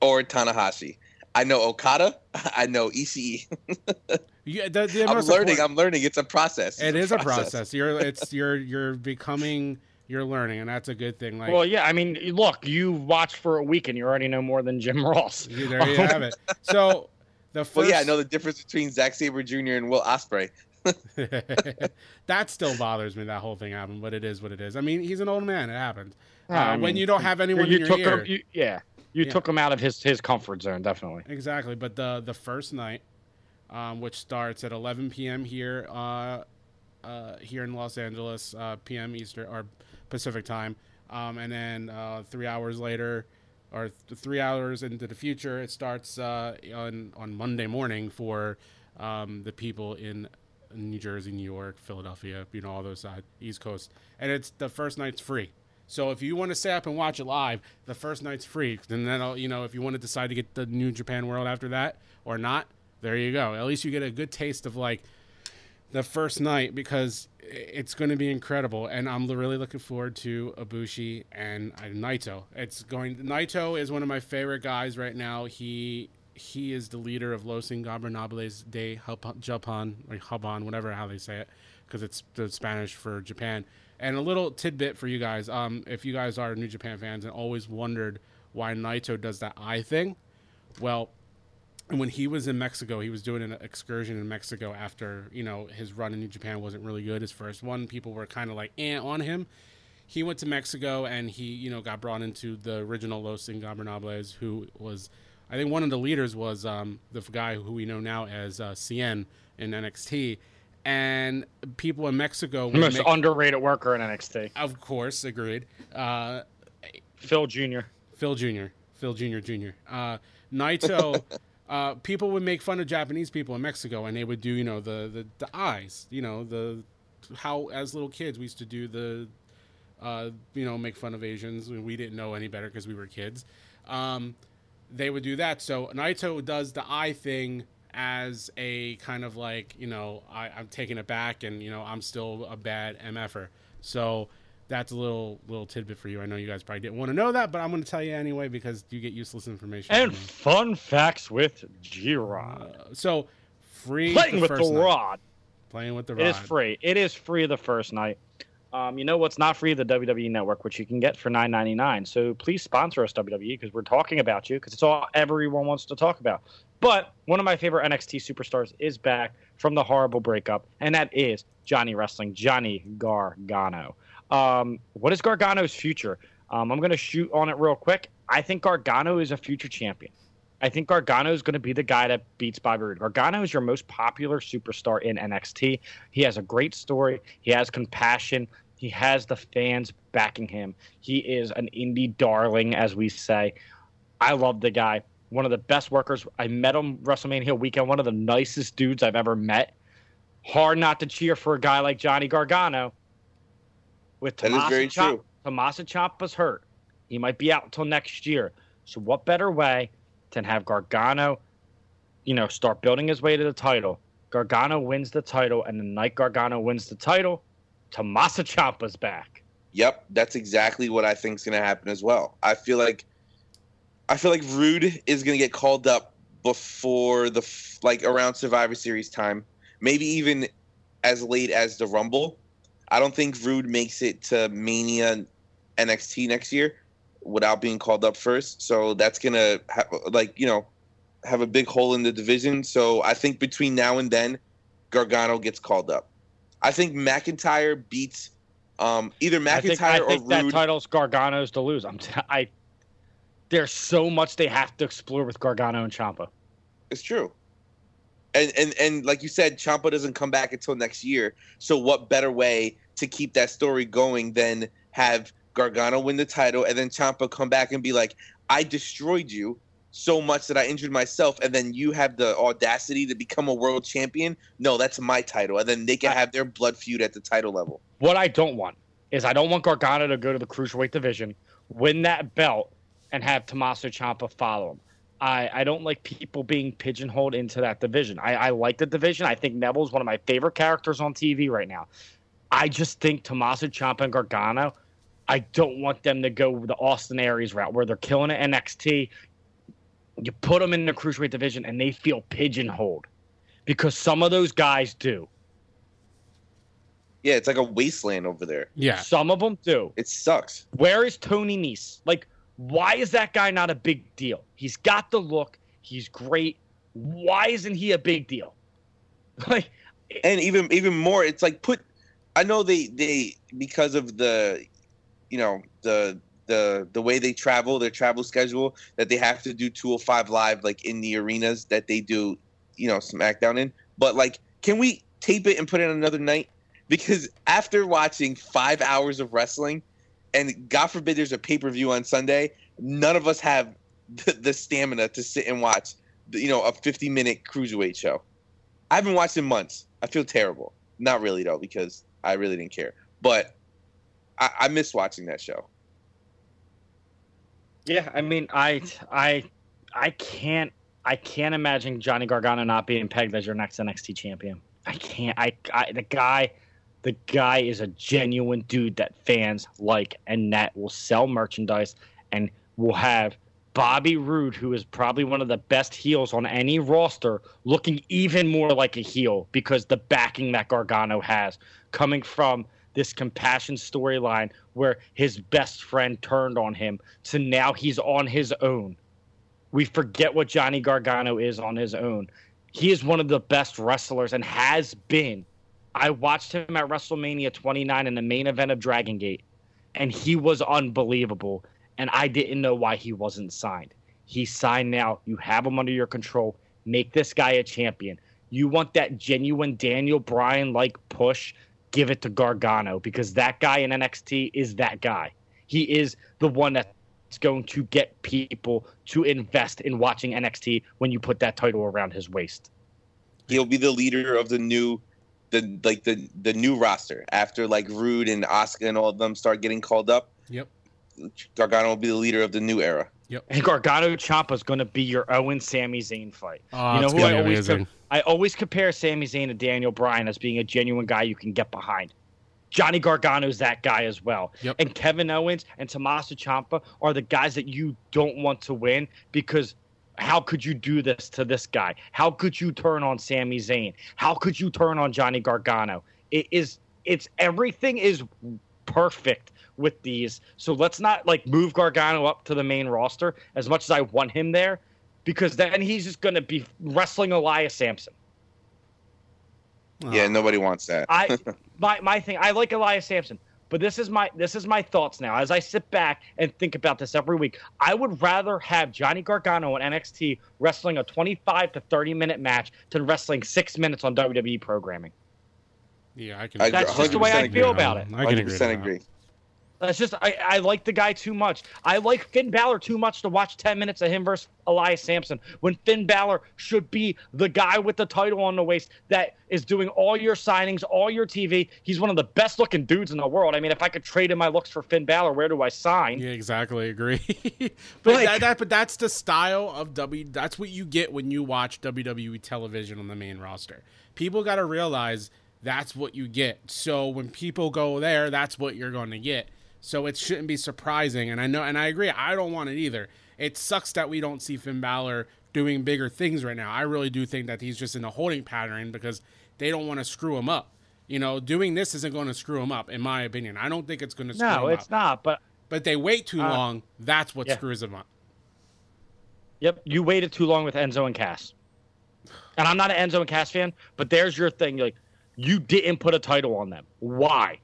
or Tanahashi. I know Okada. I know ECE. Yeah, the, the I'm learning. important- I'm learning. It's a process. It It's is a process. You're it's you're you're becoming you're learning, and that's a good thing. Like well, yeah. I mean, look, you watched for a week and you already know more than Jim Ross. there you have it. So the first Well, yeah, I know the difference between Zack Sabre Jr. and Will Ospreay. that still bothers me. That whole thing happened, but it is what it is. I mean, he's an old man. It happened. Uh, I when mean, you don't have anyone you in your took ear, him, you, yeah, you Yeah. took him out of his his comfort zone, definitely. Exactly, but the the first night, um, which starts at 11 p.m. here, uh, uh, here in Los Angeles, uh, p.m. Eastern or Pacific time, um, and then uh, three hours later, or th- three hours into the future, it starts uh, on on Monday morning for um, the people in New Jersey, New York, Philadelphia, you know, all those side East Coast, and it's the first night's free. So if you want to stay up and watch it live, the first night's free. And then you know, if you want to decide to get the New Japan World after that or not, there you go. At least you get a good taste of like the first night because it's going to be incredible. And I'm really looking forward to Ibushi and Naito. It's going. Naito is one of my favorite guys right now. He he is the leader of Los Ingobernables de Jap- Japan, or Japan, whatever how they say it, because it's the Spanish for Japan. And a little tidbit for you guys: um, if you guys are New Japan fans and always wondered why Naito does that eye thing, well, when he was in Mexico, he was doing an excursion in Mexico after you know his run in New Japan wasn't really good. His first one, people were kind of like eh on him. He went to Mexico and he you know got brought into the original Los Ingobernables, who was I think one of the leaders was um, the guy who we know now as uh, Cien in NXT, and people in Mexico would Most make- underrated worker in NXT. of course, agreed. Uh, Phil Jr. Phil Jr. Phil Jr. Jr. Uh, Naito. uh, people would make fun of Japanese people in Mexico, and they would do, you know, the the, the eyes, you know, the how as little kids we used to do the, uh, you know, make fun of Asians. We didn't know any better because we were kids. Um, they would do that. So Naito does the eye thing as a kind of like, you know, I, I'm taking it back, and you know, I'm still a bad mf'er. So that's a little little tidbit for you. I know you guys probably didn't want to know that, but I'm going to tell you anyway because you get useless information. And fun facts with G-Rod. so free Playing the with the night. rod. Playing with the rod. It is free. It is free the first night. Um, you know what's not free? The WWE Network, which you can get for nine ninety nine. So please sponsor us, WWE, because we're talking about you, because it's all everyone wants to talk about. But one of my favorite NXT superstars is back from the horrible breakup, and that is Johnny Wrestling, Johnny Gargano. Um, what is Gargano's future? Um, I'm going to shoot on it real quick. I think Gargano is a future champion. I think Gargano is going to be the guy that beats Bobby Roode. Gargano is your most popular superstar in NXT. He has a great story. He has compassion. He has the fans backing him. He is an indie darling, as we say. I love the guy. One of the best workers. I met him WrestleMania Hill weekend. One of the nicest dudes I've ever met. Hard not to cheer for a guy like Johnny Gargano. With That is Tommaso very Ciampa- true. Tommaso Ciampa's hurt. He might be out until next year. So what better way than have Gargano, you know, start building his way to the title? Gargano wins the title, and the night Gargano wins the title, Tommaso Ciampa's back. Yep, that's exactly what I think is going to happen as well. I feel like I feel like Roode is going to get called up before the like around Survivor Series time, maybe even as late as the Rumble. I don't think Roode makes it to Mania NXT next year without being called up first. So that's going to ha- like, you know, have a big hole in the division. So I think between now and then Gargano gets called up. I think McIntyre beats um, either I think, I McIntyre think or that Roode. title's Gargano's to lose. I'm t- I. There's so much they have to explore with Gargano and Ciampa. It's true. And and and like you said, Ciampa doesn't come back until next year. So what better way to keep that story going than have Gargano win the title and then Ciampa come back and be like, I destroyed you so much that I injured myself, and then you have the audacity to become a world champion. No, that's my title, and then they can have their blood feud at the title level. What I don't want is I don't want Gargano to go to the cruiserweight division, win that belt, and have Tommaso Ciampa follow him. I, I don't like people being pigeonholed into that division. I, I like the division. I think Neville's one of my favorite characters on TV right now. I just think Tommaso Ciampa and Gargano, I don't want them to go the Austin Aries route where they're killing it NXT. You put them in the cruiserweight division and they feel pigeonholed because some of those guys do. Yeah, it's like a wasteland over there. Yeah. Some of them do. It sucks. Where is Tony Nese? Like, why is that guy not a big deal? He's got the look. He's great. Why isn't he a big deal? Like, and even even more, it's like put. I know they they because of the, you know the the the way they travel, their travel schedule that they have to do 205 live like in the arenas that they do, you know, SmackDown in. But like, can we tape it and put it on another night? Because after watching five hours of wrestling, and God forbid there's a pay per view on Sunday, none of us have the, the stamina to sit and watch, you know, a 50 minute cruiserweight show. I haven't watched in months. I feel terrible. Not really though, because I really didn't care. But I, I miss watching that show. yeah, I mean, I, I, I can't, I can't imagine Johnny Gargano not being pegged as your next NXT champion. I can't. I, I the guy, the guy is a genuine dude that fans like, and that will sell merchandise and will have Bobby Roode, who is probably one of the best heels on any roster, looking even more like a heel because the backing that Gargano has coming from this compassion storyline where his best friend turned on him to now he's on his own. We forget what Johnny Gargano is on his own. He is one of the best wrestlers and has been. I watched him at WrestleMania 29 in the main event of Dragon Gate, and he was unbelievable. And I didn't know why he wasn't signed. He's signed now. You have him under your control. Make this guy a champion. You want that genuine Daniel Bryan like push? Give it to Gargano because that guy in NXT is that guy. He is the one that's going to get people to invest in watching NXT when you put that title around his waist. He'll be the leader of the new, the like the the new roster after like Roode and Oscar and all of them start getting called up. Yep. Gargano will be the leader of the new era. Yep. And Gargano Ciampa is going to be your Owen Sami Zayn fight. Oh, you know who I always amazing. I always compare Sami Zayn to Daniel Bryan as being a genuine guy you can get behind. Johnny Gargano's that guy as well. Yep. And Kevin Owens and Tommaso Ciampa are the guys that you don't want to win because how could you do this to this guy? How could you turn on Sami Zayn? How could you turn on Johnny Gargano? It is it's everything is perfect with these. So let's not like move Gargano up to the main roster as much as I want him there, because then he's just gonna be wrestling Elias Samson. Yeah, nobody wants that. I my my thing. I like Elias Samson, but this is my this is my thoughts now. As I sit back and think about this every week, I would rather have Johnny Gargano on NXT wrestling a 25 to 30 minute match than wrestling six minutes on WWE programming. Yeah, I can. I That's just the way I feel about it. I can 100% agree. That's just I, I like the guy too much. I like Finn Balor too much to watch 10 minutes of him versus Elias Samson when Finn Balor should be the guy with the title on the waist that is doing all your signings, all your TV. He's one of the best looking dudes in the world. I mean, if I could trade in my looks for Finn Balor, where do I sign? Yeah, exactly. Agree. but Like- that, that, but that's the style of W. That's what you get when you watch WWE television on the main roster. People got to realize that's what you get. So when people go there, that's what you're going to get. So it shouldn't be surprising. And I know, and I agree. I don't want it either. It sucks that we don't see Finn Balor doing bigger things right now. I really do think that he's just in a holding pattern because they don't want to screw him up. You know, doing this isn't going to screw him up, in my opinion. I don't think it's going to screw him No, it's not. But But they wait too Uh, long. That's what yeah. screws them up. Yep, you waited too long with Enzo and Cass. And I'm not an Enzo and Cass fan, but there's your thing. Like, you didn't put a title on them. Why?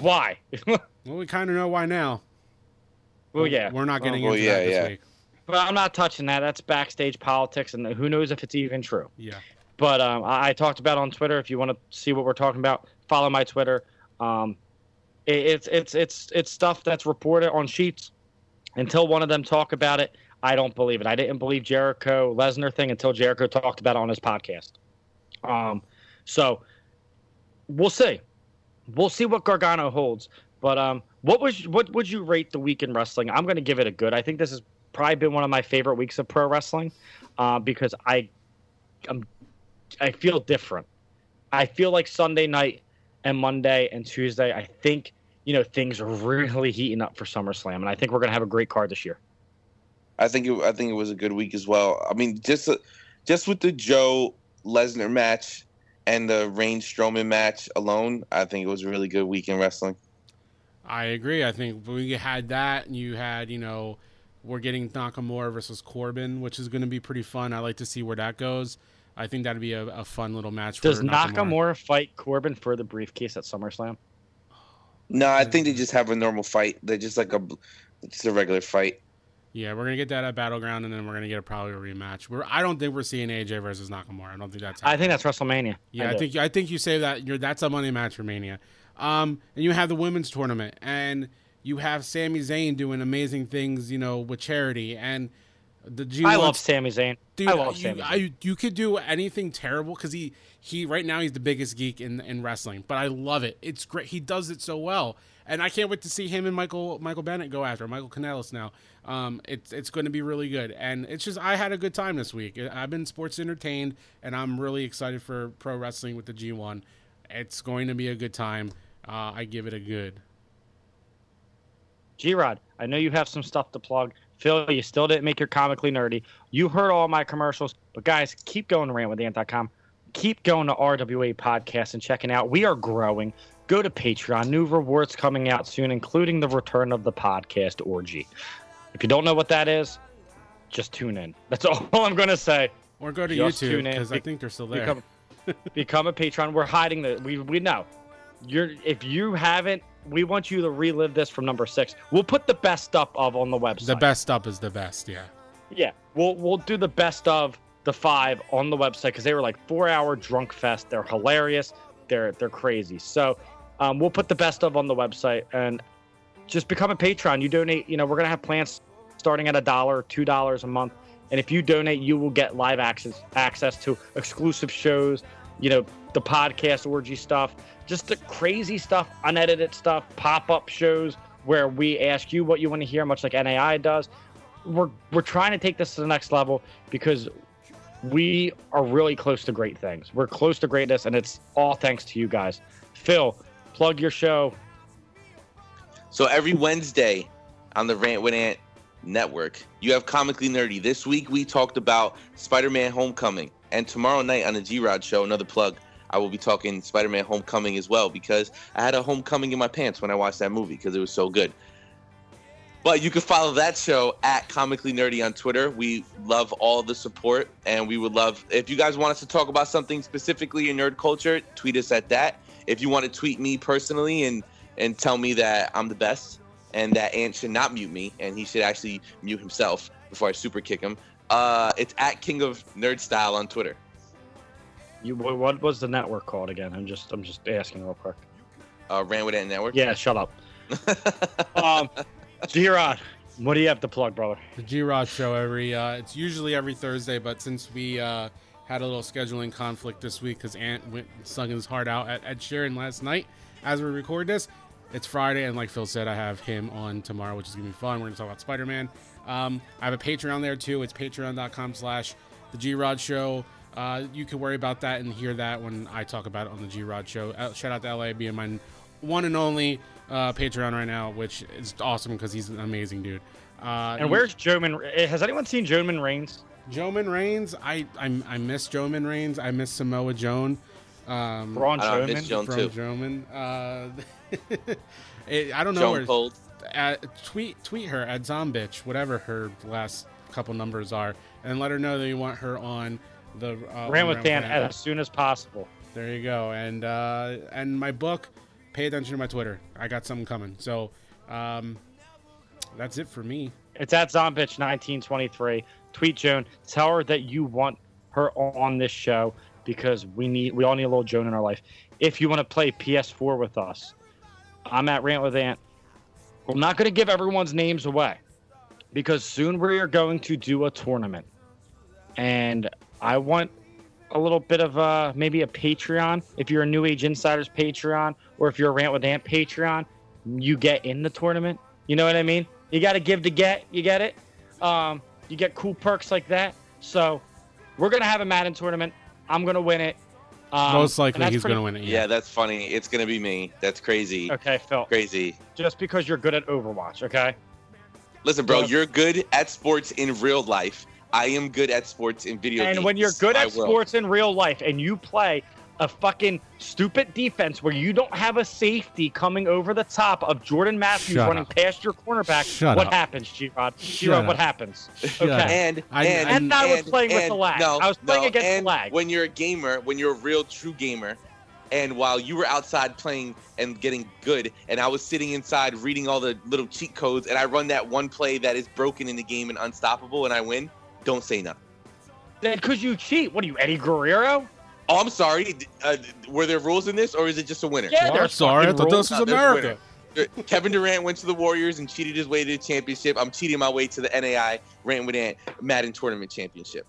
Why? Well, we kind of know why now. well, yeah. We're not getting well, into yeah, that this yeah. week. But I'm not touching that. That's backstage politics, and who knows if it's even true. Yeah. But um, I, I talked about on Twitter. If you want to see what we're talking about, follow my Twitter. Um, it, it's it's it's it's stuff that's reported on sheets. Until one of them talk about it, I don't believe it. I didn't believe Jericho Lesnar thing until Jericho talked about it on his podcast. Um, so we'll see. We'll see what Gargano holds. But um, what was what would you rate the week in wrestling? I'm going to give it a good. I think this has probably been one of my favorite weeks of pro wrestling uh, because I I'm, I feel different. I feel like Sunday night and Monday and Tuesday. I think you know things are really heating up for SummerSlam, and I think we're going to have a great card this year. I think it, I think it was a good week as well. I mean, just just with the Joe Lesnar match and the Reigns Strowman match alone, I think it was a really good week in wrestling. I agree. I think we had that, and you had, you know, we're getting Nakamura versus Corbin, which is going to be pretty fun. I like to see where that goes. I think that'd be a, a fun little match. Does for Nakamura fight Corbin for the briefcase at SummerSlam? No, I think they just have a normal fight. They're just like a just a regular fight. Yeah, we're gonna get that at Battleground, and then we're gonna get a probably a rematch. We're I don't think we're seeing AJ versus Nakamura. I don't think that's. I think that's WrestleMania. Yeah, I, do. think I think you say that you're that's a money match for Mania. Um, and you have the women's tournament, and you have Sami Zayn doing amazing things, you know, with charity and the G. I love Sami Zayn. Dude, I love you, Sami Zayn. I, you could do anything terrible because he he right now he's the biggest geek in in wrestling, but I love it. It's great. He does it so well, and I can't wait to see him and Michael Michael Bennett go after. Michael Kanellis now. Um, it's it's going to be really good, and it's just I had a good time this week. I've been sports entertained, and I'm really excited for pro wrestling with the G1. It's going to be a good time. Uh, I give it a good. G Rod, I know you have some stuff to plug. Phil, you still didn't make your comically nerdy. You heard all my commercials, but guys, keep going to rantwithant.com. Keep going to RWA Podcast and checking out. We are growing. Go to Patreon. New rewards coming out soon, including the return of the podcast orgy. If you don't know what that is, just tune in. That's all I'm going to say. Or go to Just YouTube because I think they're still there. Become, a patron. We're hiding the. We we know. You're if you haven't, we want you to relive this from number six. We'll put the best up of on the website. the best up is the best. Yeah. Yeah, we'll we'll do the best of the five on the website because they were like four hour drunk fest. They're hilarious. They're they're crazy. So um, we'll put the best of on the website and just become a patron. You donate. You know we're gonna have plans starting at a dollar, two dollars a month, and if you donate, you will get live access access to exclusive shows. You know the podcast orgy stuff, just the crazy stuff, unedited stuff, pop up shows where we ask you what you want to hear, much like NAI does we're we're trying to take this to the next level because we are really close to great things. We're close to greatness, and it's all thanks to you guys. Phil, plug your show. So every Wednesday on the Rant with Ant Network. You have Comically Nerdy. This week we talked about Spider Man Homecoming. And tomorrow night on the G Rod Show, another plug, I will be talking Spider Man Homecoming as well because I had a homecoming in my pants when I watched that movie because it was so good. But you can follow that show at Comically Nerdy on Twitter. We love all the support, and we would love if you guys want us to talk about something specifically in nerd culture, tweet us at that. If you want to tweet me personally and and tell me that I'm the best and that Ant should not mute me and he should actually mute himself before I super kick him, uh, it's at King of Nerd Style on Twitter. You, what was the network called again? I'm just I'm just asking real quick. Uh, Ran with Ant Network. Yeah, shut up. um, G-Rod, what do you have to plug, brother? The G Rod show every uh, it's usually every Thursday, but since we uh, had a little scheduling conflict this week because Ant went and sung his heart out at Ed Sheeran last night as we record this, it's Friday, and like Phil said, I have him on tomorrow, which is gonna be fun. We're gonna talk about Spider Man. Um, I have a Patreon there too. It's patreon.com slash the G Rod show. Uh, you can worry about that and hear that when I talk about it on the G Rod show. Uh, shout out to LA being my one and only uh, Patreon right now, which is awesome because he's an amazing dude. Uh, And where's Joeman? eh, Has anyone seen Joeman Reigns? Joeman Reigns? I, I I miss Joeman Reigns. I miss Samoa Joan. Um, Braun I miss Joan Braun too. Joeman. Uh, it- I don't know Joan where. Cold. Uh, tweet tweet her at Zombitch, whatever her last couple numbers are, and let her know that you want her on the uh, with Dan as soon as possible. There you go. And uh, and my book, pay attention to my Twitter. I got something coming. So um, that's it for me. It's at Zombitch1923. Tweet Joan. Tell her that you want her on this show because we need we all need a little Joan in our life. If you want to play PS4 with us, I'm at Rant with Ant. I'm not going to give everyone's names away because soon we are going to do a tournament, and I want a little bit of uh, maybe a Patreon. If you're a New Age Insiders Patreon, or if you're a Rant with Ant Patreon, you get in the tournament. You know what I mean? You got to give to get. You get it? Um, you get cool perks like that. So we're gonna have a Madden tournament. I'm gonna win it. Um, Most likely he's pretty- going to win it. Yeah, that's funny. It's gonna be me. That's crazy. Okay, Phil. Crazy. Just because you're good at Overwatch, okay? Listen, bro, Yeah. you're good at sports in real life. I am good at sports in video games. And when you're good at sports in real life and you play a fucking stupid defense where you don't have a safety coming over the top of Jordan Matthews Shut running up. past your cornerback, Shut what up. happens, G-Rod? Shut G-Rod, what happens? Okay. up. And I- and, And I was and- playing with the lag. No, I was playing no, against the and lag. When you're a gamer, when you're a real true gamer, and while you were outside playing and getting good, and I was sitting inside reading all the little cheat codes, and I run that one play that is broken in the game and unstoppable, and I win. Don't say nothing. Because you cheat. What are you, Eddie Guerrero? Oh, I'm sorry. Uh, were there rules in this, or is it just a winner? Yeah, Well, I'm sorry. I thought rules. this was Uh, there's a America. winner. Uh, Kevin Durant went to the Warriors and cheated his way to the championship. I'm cheating my way to the NAI Rant with Ant Madden Tournament Championship.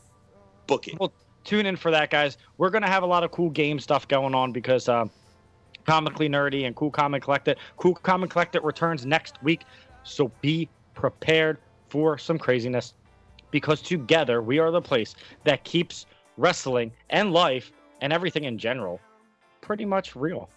Book it. Well, tune in for that, guys. We're gonna have a lot of cool game stuff going on because um, comically nerdy and cool comic collected. Cool comic collected returns next week, so be prepared for some craziness because together we are the place that keeps wrestling and life and everything in general pretty much real.